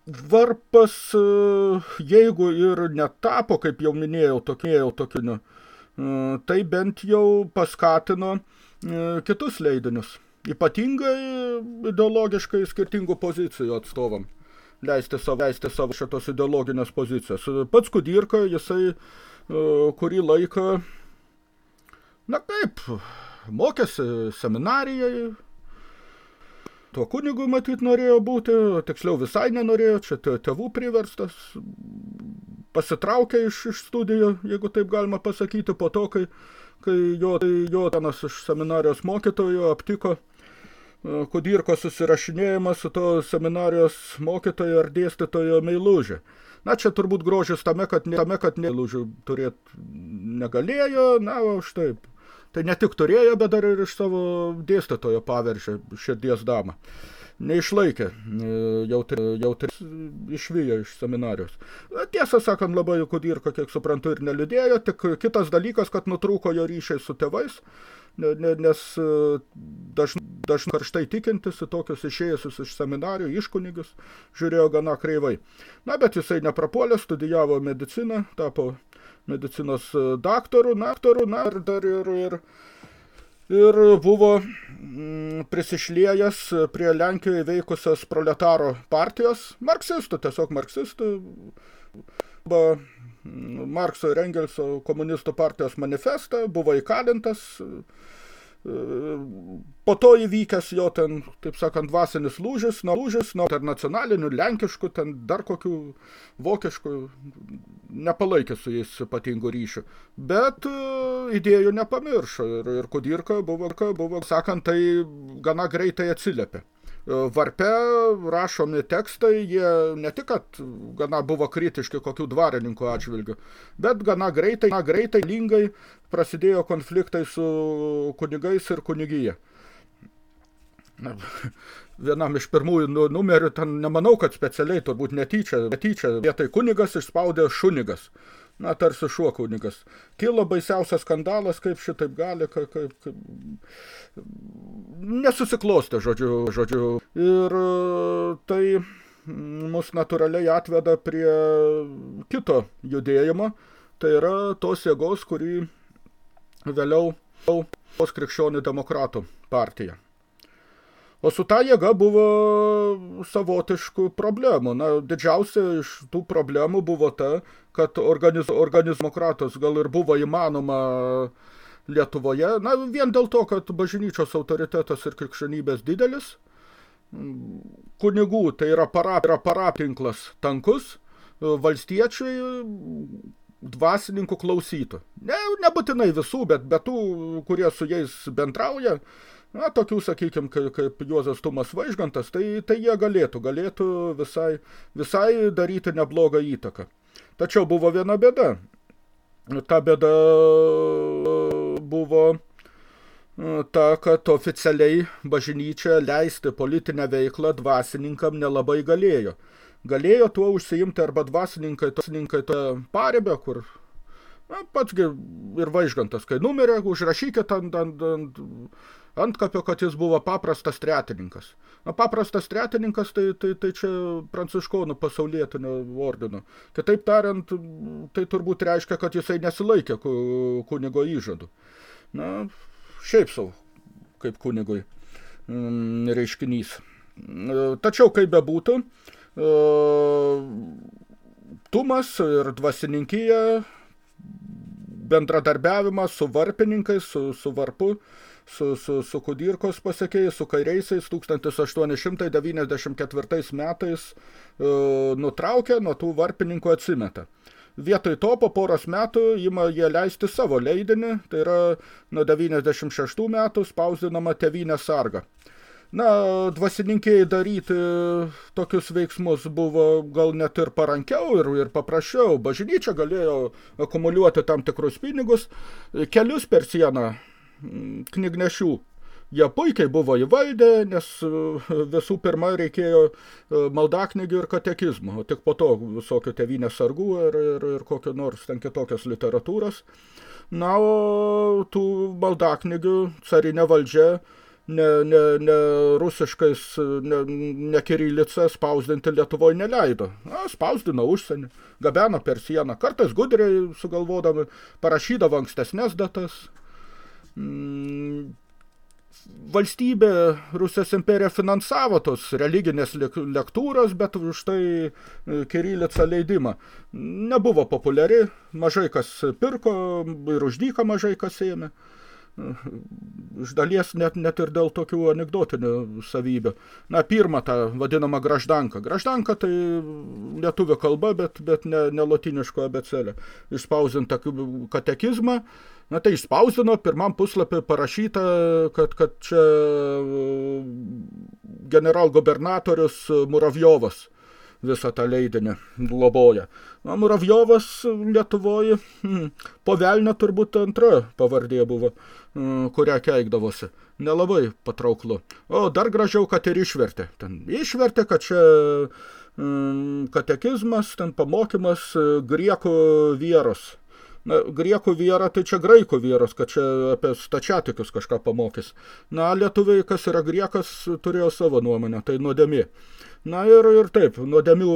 Varpas, jeigu ir netapo, kaip jau minėjau, tokėjau tokiniu, tai bent jau paskatino E, kitus leidinius, ypatingai ideologiškai skirtingų pozicijų atstovam leisti savo, leisti savo šitos ideologinės pozicijos. Pats Kudirka, jisai e, kurį laiką, na kaip, mokėsi seminarijai, tuo kunigu matyt norėjo būti, tiksliau visai nenorėjo, čia tėvų priverstas, pasitraukė iš, iš studijų, jeigu taip galima pasakyti, po to, kai kai jo, tai jo tenas iš seminarijos mokytojo aptiko e, Kudirko susirašinėjimą su to seminarijos mokytojo ar dėstytojo meilužė. Na, čia turbūt grožis tame, kad, ne, tame, kad meilužių turėt negalėjo, na, o štai. Tai ne tik turėjo, bet dar ir iš savo dėstytojo paveržė širdies damą neišlaikė, e, jautri, jautri išvijo iš seminarijos. Tiesą sakant, labai Kudirka, kiek suprantu, ir neliudėjo, tik kitas dalykas, kad nutrūko jo ryšiai su tėvais, nes e, dažnai daž karštai tikintis į tokius išėjusius iš seminarijų, iškunigius, žiūrėjo gana kreivai. Na, bet jisai neprapuolė, studijavo mediciną, tapo medicinos e, daktaru, na, aktoru, na, ir dar ir, ir ir buvo mm, prisišliejęs prie Lenkijoje veikusios proletaro partijos, marksistų, tiesiog marksistų, mm, Markso ir Engelso komunistų partijos manifestą, buvo įkalintas, Po to įvykęs jo ten, taip sakant, dvasinis lūžis, na, lūžis, na, internacionalinių, lenkiškų, ten dar kokių vokiškų, nepalaikė su jais ypatingų ryšių. Bet uh, idėjų nepamiršo ir, ir Kudirka buvo, buvo, sakant, tai gana greitai atsiliepė. E, varpe rašomi tekstai, jie ne tik, kad gana buvo kritiški kokių dvarininkų atžvilgių, bet gana greitai, gana greitai lingai prasidėjo konfliktai su kunigais ir kunigija. Na, vienam iš pirmųjų nu, numerių, ten nemanau, kad specialiai, turbūt netyčia, netyčia, vietoj kunigas išspaudė šunigas. na, tarsi šuo kunigas. Kilo baisiausias skandalas, kaip šitaip gali, kaip, kaip, nesusiklostė, žodžiu, žodžiu. Ir tai mus natūraliai atveda prie kito judėjimo, tai yra tos jėgos, kurį vėliau tos krikščionių demokratų partija. O su ta jėga buvo savotiškų problemų. Na, didžiausia iš tų problemų buvo ta, kad organiz, organizmokratos gal ir buvo įmanoma Lietuvoje, na, vien dėl to, kad bažnyčios autoritetas ir krikščionybės didelis, kunigų, tai yra, parap, yra paraptinklas tankus, valstiečiai dvasininkų klausytų. Ne, nebūtinai visų, bet, bet tų, kurie su jais bendrauja, na, tokių, sakykime, kaip, kaip Juozas Tumas Vaižgantas, tai, tai jie galėtų, galėtų visai, visai daryti neblogą įtaką. Tačiau buvo viena bėda. Ta bėda buvo ta, kad oficialiai bažnyčia leisti politinę veiklą dvasininkam nelabai galėjo. Galėjo tuo užsiimti arba dvasininkai, dvasininkai to parebę, kur na, pats ir Vaižgantas, kai numirė, užrašykit ant, ant, ant antkapio, kad jis buvo paprastas tretininkas. Na, paprastas tretininkas, tai, tai, tai čia pranciškonų pasaulietinio ordino. Kitaip tariant, tai turbūt reiškia, kad jisai nesilaikė kunigo įžadų. Na, šiaip savo, kaip kunigui mm, reiškinys. Tačiau, kaip bebūtų, e, Tumas ir dvasininkija bendradarbiavimas su varpininkais, su, su varpu, su, su, su Kudirkos pasiekėjais, su kairiaisiais 1894 metais e, nutraukė, nuo tų varpininkų atsimeta. Vietoj to po poros metų ima jie leisti savo leidinį, tai yra nuo 96 metų spausdinama Tevinė sarga. Na, dvasininkiai daryti tokius veiksmus buvo gal net ir parankiau ir, ir paprasčiau. Bažnyčia galėjo akumuliuoti tam tikrus pinigus, kelius per sieną knygnešių. Jie puikiai buvo įvaldę, nes e, visų pirma reikėjo e, maldaknygių ir katekizmų, o tik po to visokių tevinės sargų ir, ir, ir kokio nors ten kitokios literatūros. Na, o tų maldaknygių carinė valdžia ne, ne, ne rusiškais, ne, ne kirilica spausdinti Lietuvoje neleido. Na, spausdino užsienį, gabeno per sieną, kartais gudriai sugalvodami, parašydavo ankstesnės datas, Mm, valstybė, Rusijos imperija finansavo tos religinės lektūros, bet už tai e, Kirilica leidimą. Nebuvo populiari, mažai kas pirko ir uždyką mažai kas ėmė iš dalies net, net ir dėl tokių anegdotinių savybių. Na, pirma, ta vadinama graždanka. Graždanka tai lietuvių kalba, bet, bet ne, ne latiniško abecelė. Išspausinta katekizmą, na tai išspausino, pirmam puslapį parašyta, kad, kad čia generalgubernatorius Muravjovas visą tą leidinį globoja. Na, Muravjovas Lietuvoje, hmm, po velnio turbūt antra pavardė buvo, hmm, kurią keikdavosi. Nelabai patrauklu. O dar gražiau, kad ir išvertė. Ten išvertė, kad čia hmm, katekizmas, ten pamokymas griekų vieros. Na, griekų vyra, tai čia graikų vyras, kad čia apie stačiatikius kažką pamokys. Na, lietuviai, kas yra griekas, turėjo savo nuomonę, tai nuodėmė. Na ir, ir taip, nuodėmių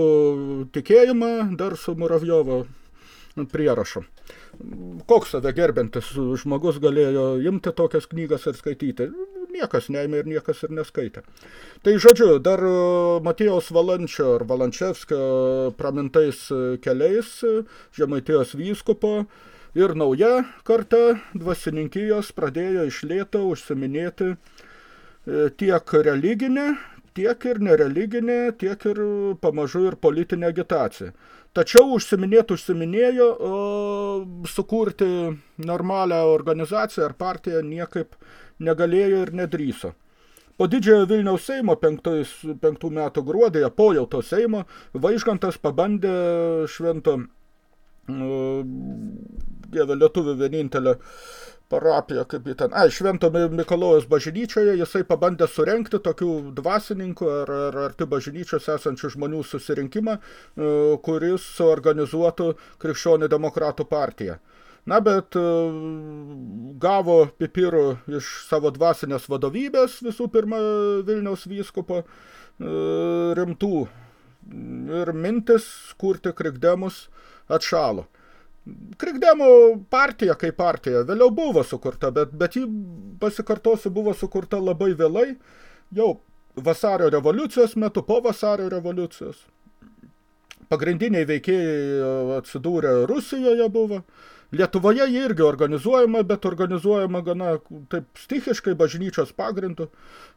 tikėjimą dar su Muravjovo prierašu. Koks save gerbintis žmogus galėjo imti tokias knygas ir skaityti? Niekas neėmė ir niekas ir neskaitė. Tai žodžiu, dar Matėjaus Valančio ar Valančevskio pramintais keliais Žemaitijos vyskupo ir nauja karta dvasininkijos pradėjo iš lėto užsiminėti tiek religinį, tiek ir nereliginė, tiek ir pamažu ir politinė agitacija. Tačiau užsiminėti užsiminėjo, o sukurti normalią organizaciją ar partiją niekaip negalėjo ir nedryso. Po didžiojo Vilniaus Seimo penktais, penktų metų gruodėje, po jau to Seimo, Vaižgantas pabandė švento, dieve lietuvių vienintelę parapiją, kaip ten, ai, Švento Mikalojos bažnyčioje, jisai pabandė surenkti tokių dvasininkų ar, ar arti bažnyčios esančių žmonių susirinkimą, e, kuris organizuotų krikščionių demokratų partiją. Na, bet e, gavo pipirų iš savo dvasinės vadovybės, visų pirma, Vilniaus vyskupo, rimtų ir mintis kurti krikdemus atšalo. Krikdemų partija kaip partija vėliau buvo sukurta, bet, bet ji, pasikartosiu, buvo sukurta labai vėlai, jau vasario revoliucijos metu, po vasario revoliucijos. Pagrindiniai veikėjai atsidūrė Rusijoje buvo. Lietuvoje jie irgi organizuojama, bet organizuojama gana taip stichiškai bažnyčios pagrindu.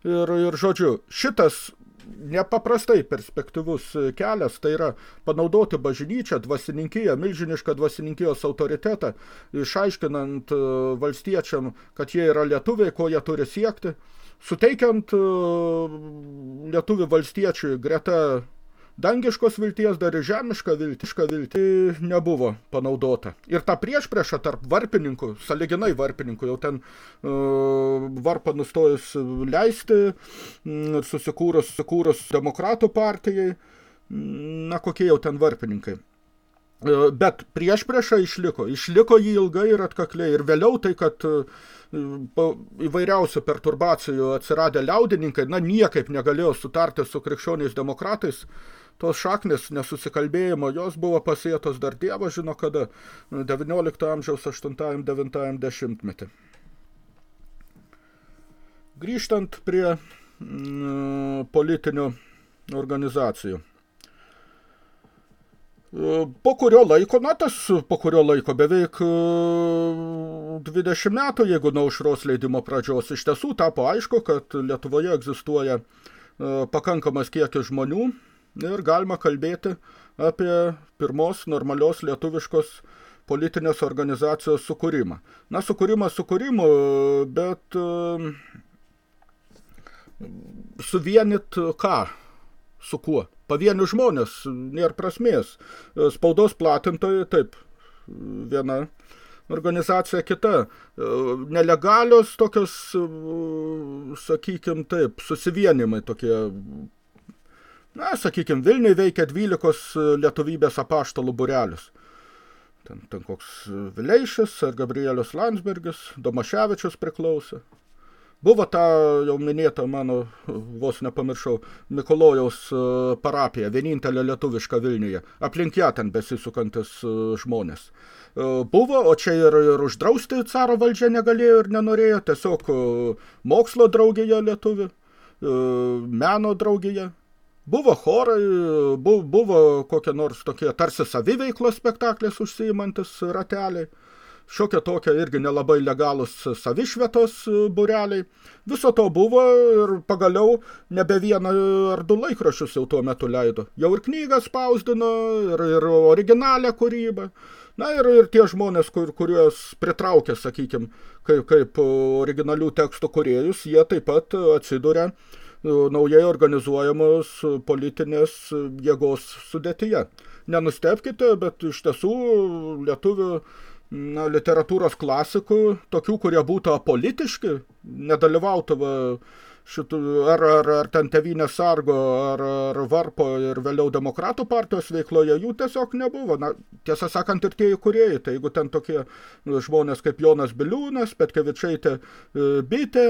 Ir, ir žodžiu, šitas nepaprastai perspektyvus kelias, tai yra panaudoti bažnyčią, dvasininkiją, milžinišką dvasininkijos autoritetą, išaiškinant e, valstiečiam, kad jie yra lietuviai, ko jie turi siekti, suteikiant e, lietuvių valstiečiui greta dangiškos vilties, dar ir žemiška viltiška viltį nebuvo panaudota. Ir ta priešprieša tarp varpininkų, saliginai varpininkų, jau ten uh, varpą nustojus leisti, mm, susikūrus, susikūrus demokratų partijai, na kokie jau ten varpininkai. Uh, bet priešprieša išliko, išliko jį ilgai ir atkakliai. Ir vėliau tai, kad uh, po įvairiausių perturbacijų atsiradę liaudininkai, na, niekaip negalėjo sutarti su krikščioniais demokratais, tos šaknis nesusikalbėjimo, jos buvo pasėtos dar Dievo žino kada, 19 amžiaus 8-9 dešimtmetį. Grįžtant prie mm, politinių organizacijų. Po kurio laiko, na tas po kurio laiko, beveik 20 metų, jeigu nuo aušros leidimo pradžios, iš tiesų tapo aišku, kad Lietuvoje egzistuoja pakankamas kiekis žmonių, ir galima kalbėti apie pirmos normalios lietuviškos politinės organizacijos sukūrimą. Na, sukūrimas sukūrimu, bet suvienyt ką, su kuo. Pavienių žmonės, nėra prasmės. Spaudos platintojai, taip, viena organizacija kita. Nelegalios tokios, sakykim taip, susivienimai tokie Na, sakykime, Vilniui veikia 12 lietuvybės apaštalų burelius. Ten, ten koks Vileišis ar Gabrielius Landsbergis, Domaševičius priklausė. Buvo ta jau minėta mano, vos nepamiršau, Mikolojaus e, parapija, vienintelė lietuviška Vilniuje. Aplink ją ten besisukantis e, žmonės. E, buvo, o čia ir, ir uždrausti caro valdžia negalėjo ir nenorėjo, tiesiog mokslo draugija lietuvi, meno draugija, Buvo chorai, bu, buvo kokie nors tokie tarsi saviveiklos spektaklės užsiimantis rateliai, šiokia tokia irgi nelabai legalus savišvietos bureliai. Viso to buvo ir pagaliau nebe vieną ar du laikraščius jau tuo metu leido. Jau ir knygą spausdino, ir, ir originalią kūrybą. Na ir, ir tie žmonės, kur, kuriuos pritraukė, sakykime, kaip, kaip originalių tekstų kūrėjus, jie taip pat atsiduria uh, naujai organizuojamos politinės jėgos sudėtyje. Nenustepkite, bet iš tiesų lietuvių na, literatūros klasikų, tokių, kurie būtų apolitiški, nedalyvautų va, šitų, ar, ar, ar ten tevinės sargo, ar, ar varpo ir vėliau demokratų partijos veikloje, jų tiesiog nebuvo. Na, tiesą sakant, ir tie įkūrėjai, tai jeigu ten tokie žmonės kaip Jonas Biliūnas, Petkevičaitė e, Bitė,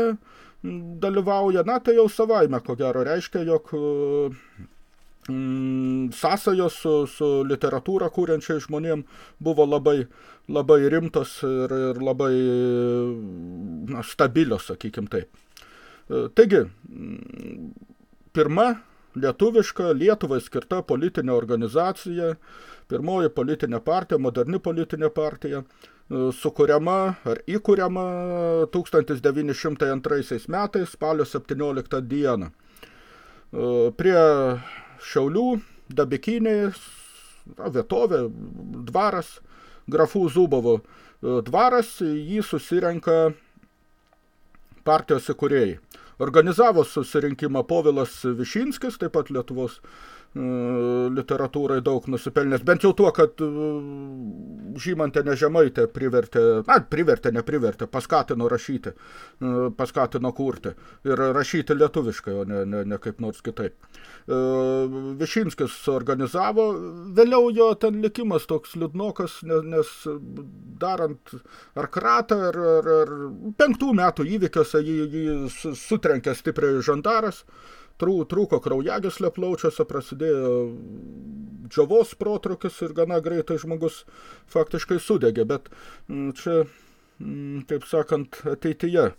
dalyvauja, na tai jau savaime, ko gero, reiškia, jog mm, sąsajos su, su literatūra kūrenčiai žmonėm buvo labai, labai rimtos ir, ir labai na, stabilios, sakykim taip. Taigi, pirma lietuviška, Lietuvai skirta politinė organizacija, pirmoji politinė partija, moderni politinė partija – sukuriama ar įkuriama 1902 metais spalio 17 dieną. E, prie Šiaulių Dabikiniai vietovė, dvaras, grafų Zubovo e, dvaras, jį susirenka partijos įkūrėjai. Organizavo susirinkimą Povilas Višinskis, taip pat Lietuvos literatūrai daug nusipelnęs, bent jau tuo, kad Žymantė Nežemaitė privertė, na, privertė, neprivertė, paskatino rašyti, paskatino kurti ir rašyti lietuviškai, o ne, ne, ne kaip nors kitaip. Višinskis organizavo, vėliau jo ten likimas toks liūdnokas, nes, nes darant ar kratą, ar, ar, ar penktų metų įvykiuose jį, jį sutrenkė stipriai žandaras, trū, trūko kraujagyslė plaučiuose, prasidėjo džiovos protrukis ir gana greitai žmogus faktiškai sudegė, bet mm, čia, mm, kaip sakant, ateityje.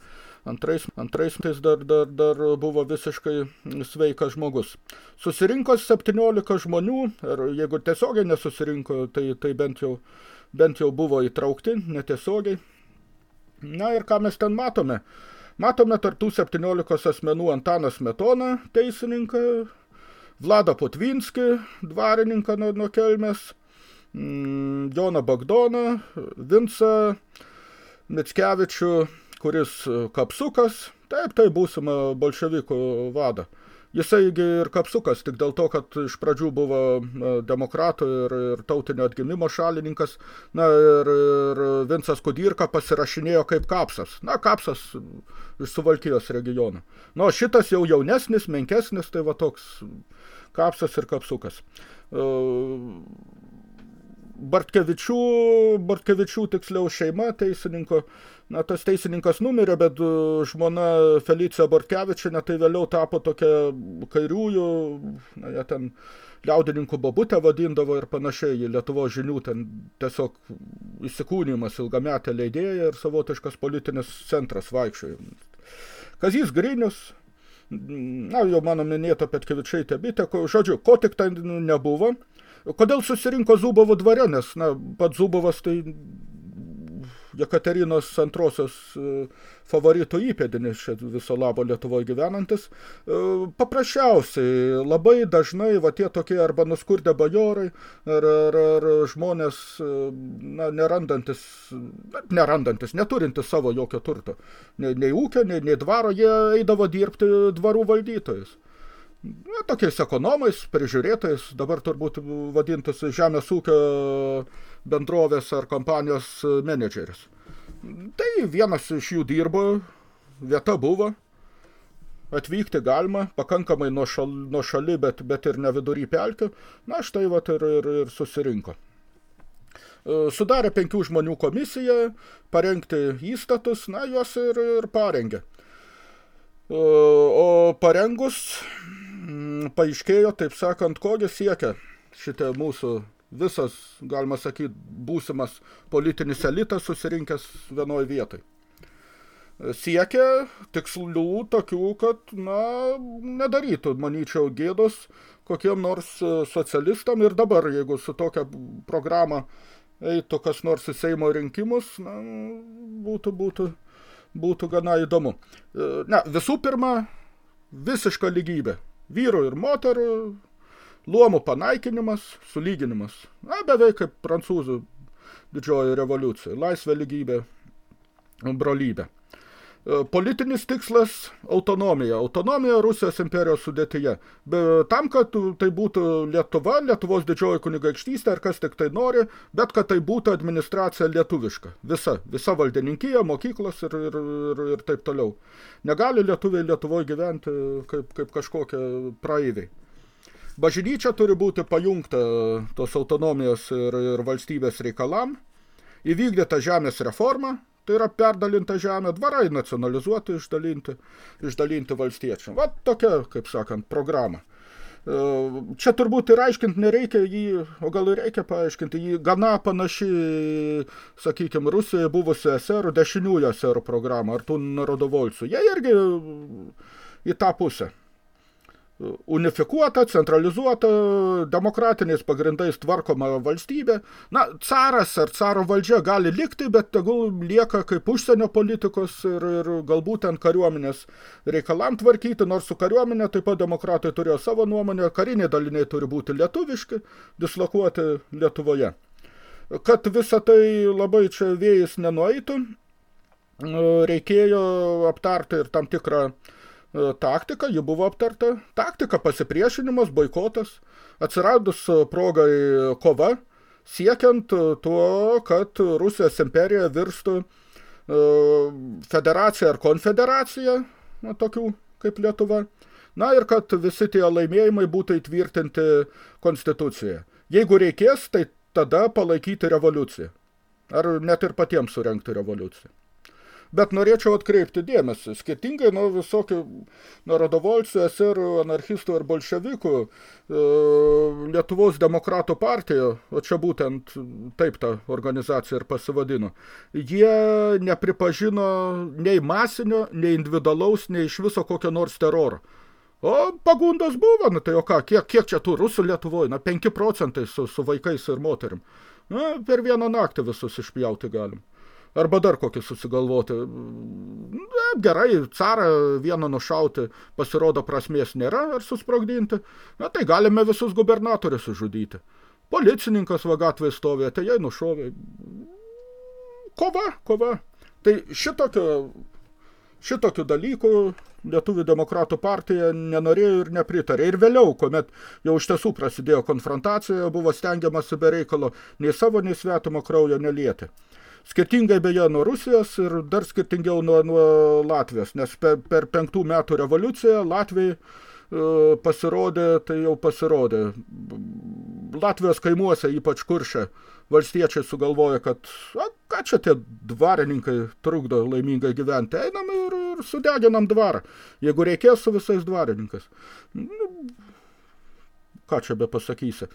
Antrais, antrais metais dar, dar, dar buvo visiškai sveikas žmogus. Susirinko 17 žmonių, ir jeigu tiesiogiai nesusirinko, tai, tai bent, jau, bent jau buvo įtraukti, netiesiogiai. Na ir ką mes ten matome? Matome tartų 17 asmenų Antaną Smetoną, teisininką, Vladą Potvinskį, dvarininką nuo, nuo Kelmės, mm, Joną Bagdoną, Vincą Mickevičių, kuris kapsukas, taip, tai būsima bolševikų vadą. Jisai ir kapsukas, tik dėl to, kad iš pradžių buvo demokratų ir, ir tautinio atgimimo šalininkas, na ir, ir Vincas Kudirka pasirašinėjo kaip kapsas. Na, kapsas iš Suvalkijos regiono. Nu, šitas jau jaunesnis, menkesnis, tai va toks kapsas ir kapsukas. Bartkevičių, Bartkevičių tiksliau šeima teisininko, na, tas teisininkas numirė, bet žmona Felicija Bartkevičienė tai vėliau tapo tokia kairiųjų, na, jie ten liaudininkų babutę vadindavo ir panašiai, Lietuvo žinių ten tiesiog įsikūnimas ilgametė leidėja ir savotiškas politinis centras vaikščiojo. Kazys Grinius, na, jau mano minėta Petkevičaitė bitė, žodžiu, ko tik ten nebuvo, Kodėl susirinko Zubovo dvare, nes na, pats Zubovas tai Jekaterinos antrosios favoritų įpėdinis čia viso labo Lietuvoje gyvenantis. Paprasčiausiai, labai dažnai va tie tokie arba nuskurdę bajorai, ar, ar, ar žmonės na, nerandantis, nerandantis, neturintis savo jokio turto, nei, nei ūkio, nei, nei dvaro, jie eidavo dirbti dvarų valdytojais na, tokiais ekonomais, prižiūrėtais, dabar turbūt vadintųsi žemės ūkio bendrovės ar kompanijos menedžeris. Tai vienas iš jų dirbo, vieta buvo, atvykti galima, pakankamai nuo, šal, nuo šali, bet, bet ir ne vidury pelkių, na štai vat ir, ir, ir susirinko. Sudarė penkių žmonių komisiją, parengti įstatus, na juos ir, ir parengė. O parengus paaiškėjo, taip sakant, kogi siekia šitie mūsų visas, galima sakyti, būsimas politinis elitas susirinkęs vienoj vietai. Siekia tikslų tokių, kad, na, nedarytų, manyčiau, gėdos kokiem nors socialistam ir dabar, jeigu su tokia programa eitų kas nors į Seimo rinkimus, na, būtų, būtų, būtų gana įdomu. Na, visų pirma, visiška lygybė vyrų ir moterų, luomų panaikinimas, sulyginimas. Na, beveik kaip prancūzų didžioji revoliucija. Laisvė lygybė, brolybė. E, politinis tikslas – autonomija. Autonomija Rusijos imperijos sudėtyje. Be, tam, kad tai būtų Lietuva, Lietuvos didžioji kunigaikštystė, ar kas tik tai nori, bet kad tai būtų administracija lietuviška. Visa, visa valdininkija, mokyklos ir, ir, ir, ir taip toliau. Negali lietuviai Lietuvoje gyventi kaip, kaip kažkokie praeiviai. Bažnyčia turi būti pajungta tos autonomijos ir, ir valstybės reikalam, įvykdyta žemės reforma, Tai yra perdalinta žemė, dvarai nacionalizuoti, išdalinti, išdalinti valstiečiam. Va tokia, kaip sakant, programa. E, čia turbūt ir aiškinti nereikia jį, o gal ir reikia paaiškinti, jį gana panaši, sakykime, Rusijoje buvusi SR, dešiniųjų SR programą, ar tų narodovolcų. Jie irgi į tą pusę unifikuota, centralizuota, demokratiniais pagrindais tvarkoma valstybė. Na, caras ar caro valdžia gali likti, bet tegul lieka kaip užsienio politikos ir, ir galbūt ten kariuomenės reikalam tvarkyti, nors su kariuomenė taip pat demokratai turėjo savo nuomonę, kariniai daliniai turi būti lietuviški, dislokuoti Lietuvoje. Kad visą tai labai čia vėjas nenueitų, reikėjo aptarti ir tam tikrą uh, taktika, ji buvo aptarta, taktika pasipriešinimas, boikotas, atsiradus progai kova, siekiant tuo, kad Rusijos imperija virstų federacija ar konfederacija, na, tokių kaip Lietuva, na ir kad visi tie laimėjimai būtų įtvirtinti konstitucijoje. Jeigu reikės, tai tada palaikyti revoliuciją. Ar net ir patiems surenkti revoliuciją. Bet norėčiau atkreipti dėmesį, skirtingai nuo visokių narodovolcių, eserų, anarchistų ir bolševikų, e, Lietuvos demokratų partija, o čia būtent taip ta organizacija ir pasivadino, jie nepripažino nei masinio, nei individualaus, nei iš viso kokio nors teroro. O pagundas buvo, nu tai o ką, kiek, kiek čia tų rusų Lietuvoje, na 5 procentai su, su vaikais ir moterim. Na, per vieną naktį visus išpjauti galim arba dar kokį susigalvoti. Na, gerai, carą vieną nušauti pasirodo prasmės nėra ar susprogdinti, na tai galime visus gubernatorius sužudyti. Policininkas va gatvėje stovė, tai jai nušovė. Kova, kova. Tai šitokio, šitokių dalykų Lietuvių demokratų partija nenorėjo ir nepritarė. Ir vėliau, kuomet jau iš tiesų prasidėjo konfrontacija, buvo stengiamasi be reikalo nei savo, nei svetimo kraujo nelieti. Skirtingai beje nuo Rusijos ir dar skirtingiau nuo, nuo Latvijos, nes per, per penktų metų revoliuciją Latvijai e, pasirodė, tai jau pasirodė. Latvijos kaimuose, ypač kuršė, valstiečiai sugalvoja, kad a, ką čia tie dvarininkai trukdo laimingai gyventi, einam ir, ir sudeginam dvarą, jeigu reikės su visais dvarininkais. Nu, ką čia be pasakysi.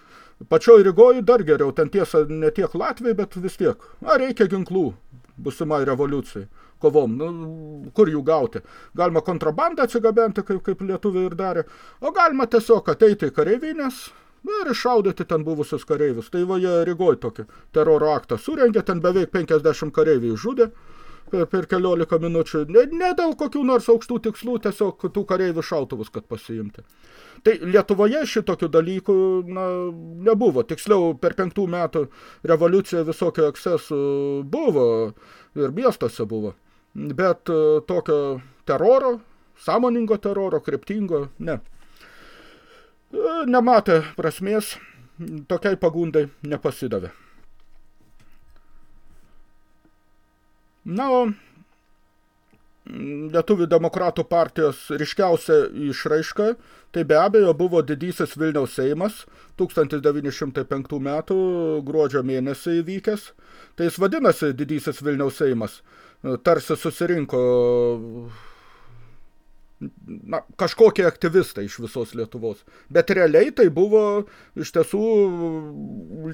Pačioj Rygoje dar geriau, ten tiesa ne tiek Latvijai, bet vis tiek. A, reikia ginklų busimai revoliucijai, kovom, nu, kur jų gauti. Galima kontrabandą atsigabenti, kaip, kaip lietuviai ir darė, o galima tiesiog ateiti į kareivinės, ir iššaudyti ten buvusius kareivius. Tai va jie Rygoj tokį teroro aktą surengė, ten beveik 50 kareiviai žudė per, per keliolika minučių. Ne, ne dėl kokių nors aukštų tikslų, tiesiog tų kareivių šautuvus, kad pasiimti. Tai Lietuvoje šitokių dalykų na, nebuvo. Tiksliau, per penktų metų revoliucija visokio ekscesų buvo ir miestuose buvo. Bet e, tokio teroro, sąmoningo teroro, kryptingo, ne. E, nematė prasmės, tokiai pagundai nepasidavė. Na, o Lietuvių demokratų partijos ryškiausia išraiška, tai be abejo buvo didysis Vilniaus Seimas 1905 metų gruodžio mėnesį įvykęs. Tai jis vadinasi didysis Vilniaus Seimas. Tarsi susirinko na, kažkokie aktyvistai iš visos Lietuvos. Bet realiai tai buvo iš tiesų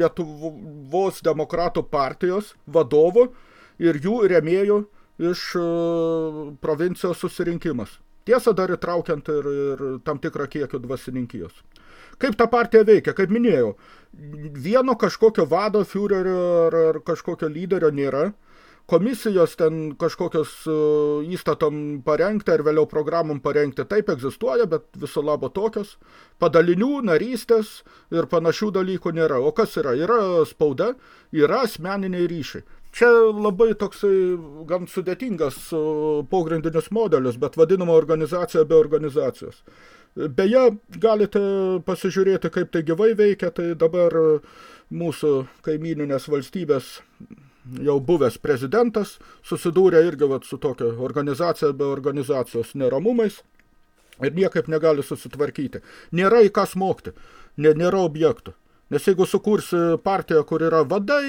Lietuvos demokratų partijos vadovų ir jų remėjų iš e, provincijos susirinkimas. Tiesa, dar įtraukiant ir, ir tam tikrą kiekį dvasininkijos. Kaip ta partija veikia? Kaip minėjau, vieno kažkokio vado, führerio ar, ar kažkokio lyderio nėra. Komisijos ten kažkokios uh, įstatom parengti ar vėliau programom parengti taip egzistuoja, bet viso labo tokios. Padalinių, narystės ir panašių dalykų nėra. O kas yra? Yra spauda, yra asmeniniai ryšiai. Čia labai toksai gan sudėtingas pogrindinis modelis, bet vadinama organizacija be organizacijos. Beje, galite pasižiūrėti, kaip tai gyvai veikia, tai dabar mūsų kaimyninės valstybės jau buvęs prezidentas susidūrė irgi vat, su tokia organizacija be organizacijos neramumais ir niekaip negali susitvarkyti. Nėra į ką smokti, nėra objektų. Nes jeigu sukursi partiją, kur yra vadai,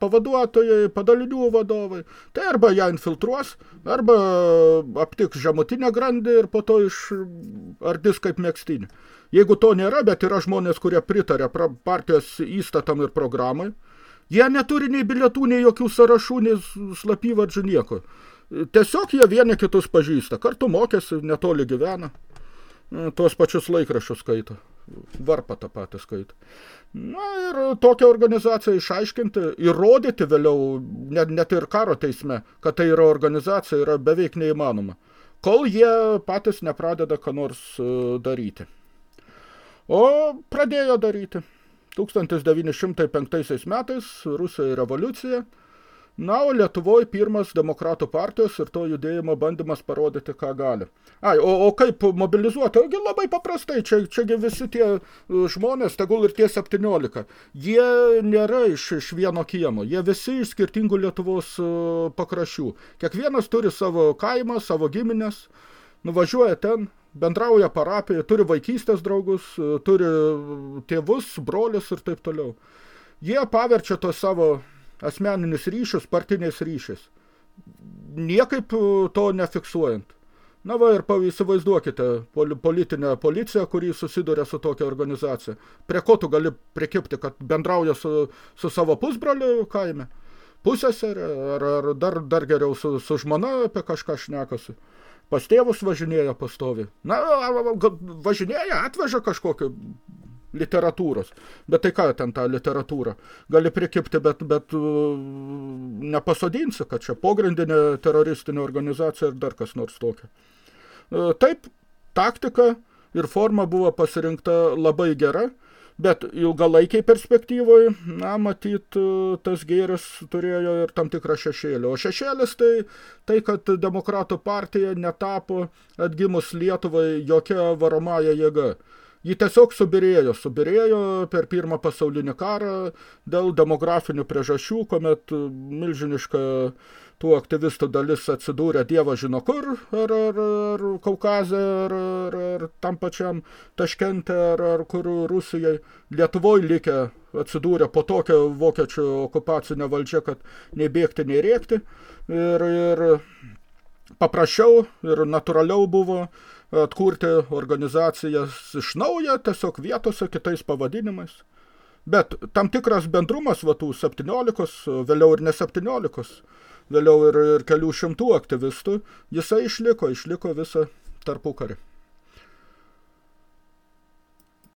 pavaduotojai, padalinių vadovai, tai arba ją infiltruos, arba aptiks žemutinę grandį ir po to iš ardis kaip mėgstinį. Jeigu to nėra, bet yra žmonės, kurie pritarė partijos įstatam ir programai, jie neturi nei bilietų, nei jokių sąrašų, nei slapyvardžių nieko. Tiesiog jie vieni kitus pažįsta, kartu mokėsi, netoli gyvena, tuos pačius laikraščius skaito varpą tą patį skaito. Na ir tokią organizaciją išaiškinti, įrodyti vėliau, net, net ir karo teisme, kad tai yra organizacija, yra beveik neįmanoma, kol jie patys nepradeda ką nors e, daryti. O pradėjo daryti. 1905 metais Rusijoje revoliucija, Na, o Lietuvoje pirmas demokratų partijos ir to judėjimo bandymas parodyti, ką gali. Ai, o, o kaip mobilizuoti? Ogi labai paprastai, čia, čiagi visi tie e, žmonės, tegul ir tie 17, jie nėra iš, iš vieno kiemo, jie visi iš skirtingų Lietuvos e, pakraščių. Kiekvienas turi savo kaimą, savo giminės, nuvažiuoja ten, bendrauja parapijoje, turi vaikystės draugus, e, turi tėvus, brolius ir taip toliau. Jie paverčia to savo asmeninius ryšius partiniais ryšiais. Niekaip e, to nefiksuojant. Na va ir įsivaizduokite politinę policiją, kuri susiduria su tokia organizacija. Prie ko tu gali prikipti, kad bendrauja su, su savo pusbroliu kaime? Pusėserė, ar, ar dar, dar geriau su, su žmona apie kažką šnekasi. Pas tėvus važinėja pastovi. Na, važinėja, atveža kažkokį literatūros. Bet tai ką ten tą literatūrą? Gali prikipti, bet, bet nepasodinsi, kad čia pogrindinė teroristinė organizacija ir dar kas nors tokia. Uh, taip, taktika ir forma buvo pasirinkta labai gera, bet ilgalaikiai perspektyvoje, na, matyt, uh, tas gėris turėjo ir tam tikrą šešėlį. O šešėlis tai, tai, kad demokratų partija netapo atgimus Lietuvai jokia varomąją jėga. Ji tiesiog subirėjo, subirėjo per pirmą pasaulinį karą dėl demografinių priežasčių, kuomet milžiniška tų aktyvistų dalis atsidūrė Dievo žino kur, ar, ar, ar Kaukaze, ar, ar, ar tam pačiam Taškente, ar, ar kur Rusijai. Lietuvoje likę atsidūrė po tokią vokiečių okupacinę valdžią, kad nei bėgti, nei rėkti. Ir, ir paprasčiau ir natūraliau buvo atkurti organizacijas iš naujo, tiesiog vietose kitais pavadinimais. Bet tam tikras bendrumas va tų 17, vėliau ir ne 17, vėliau ir, ir kelių šimtų aktyvistų, jisai išliko, išliko visą tarpukarį.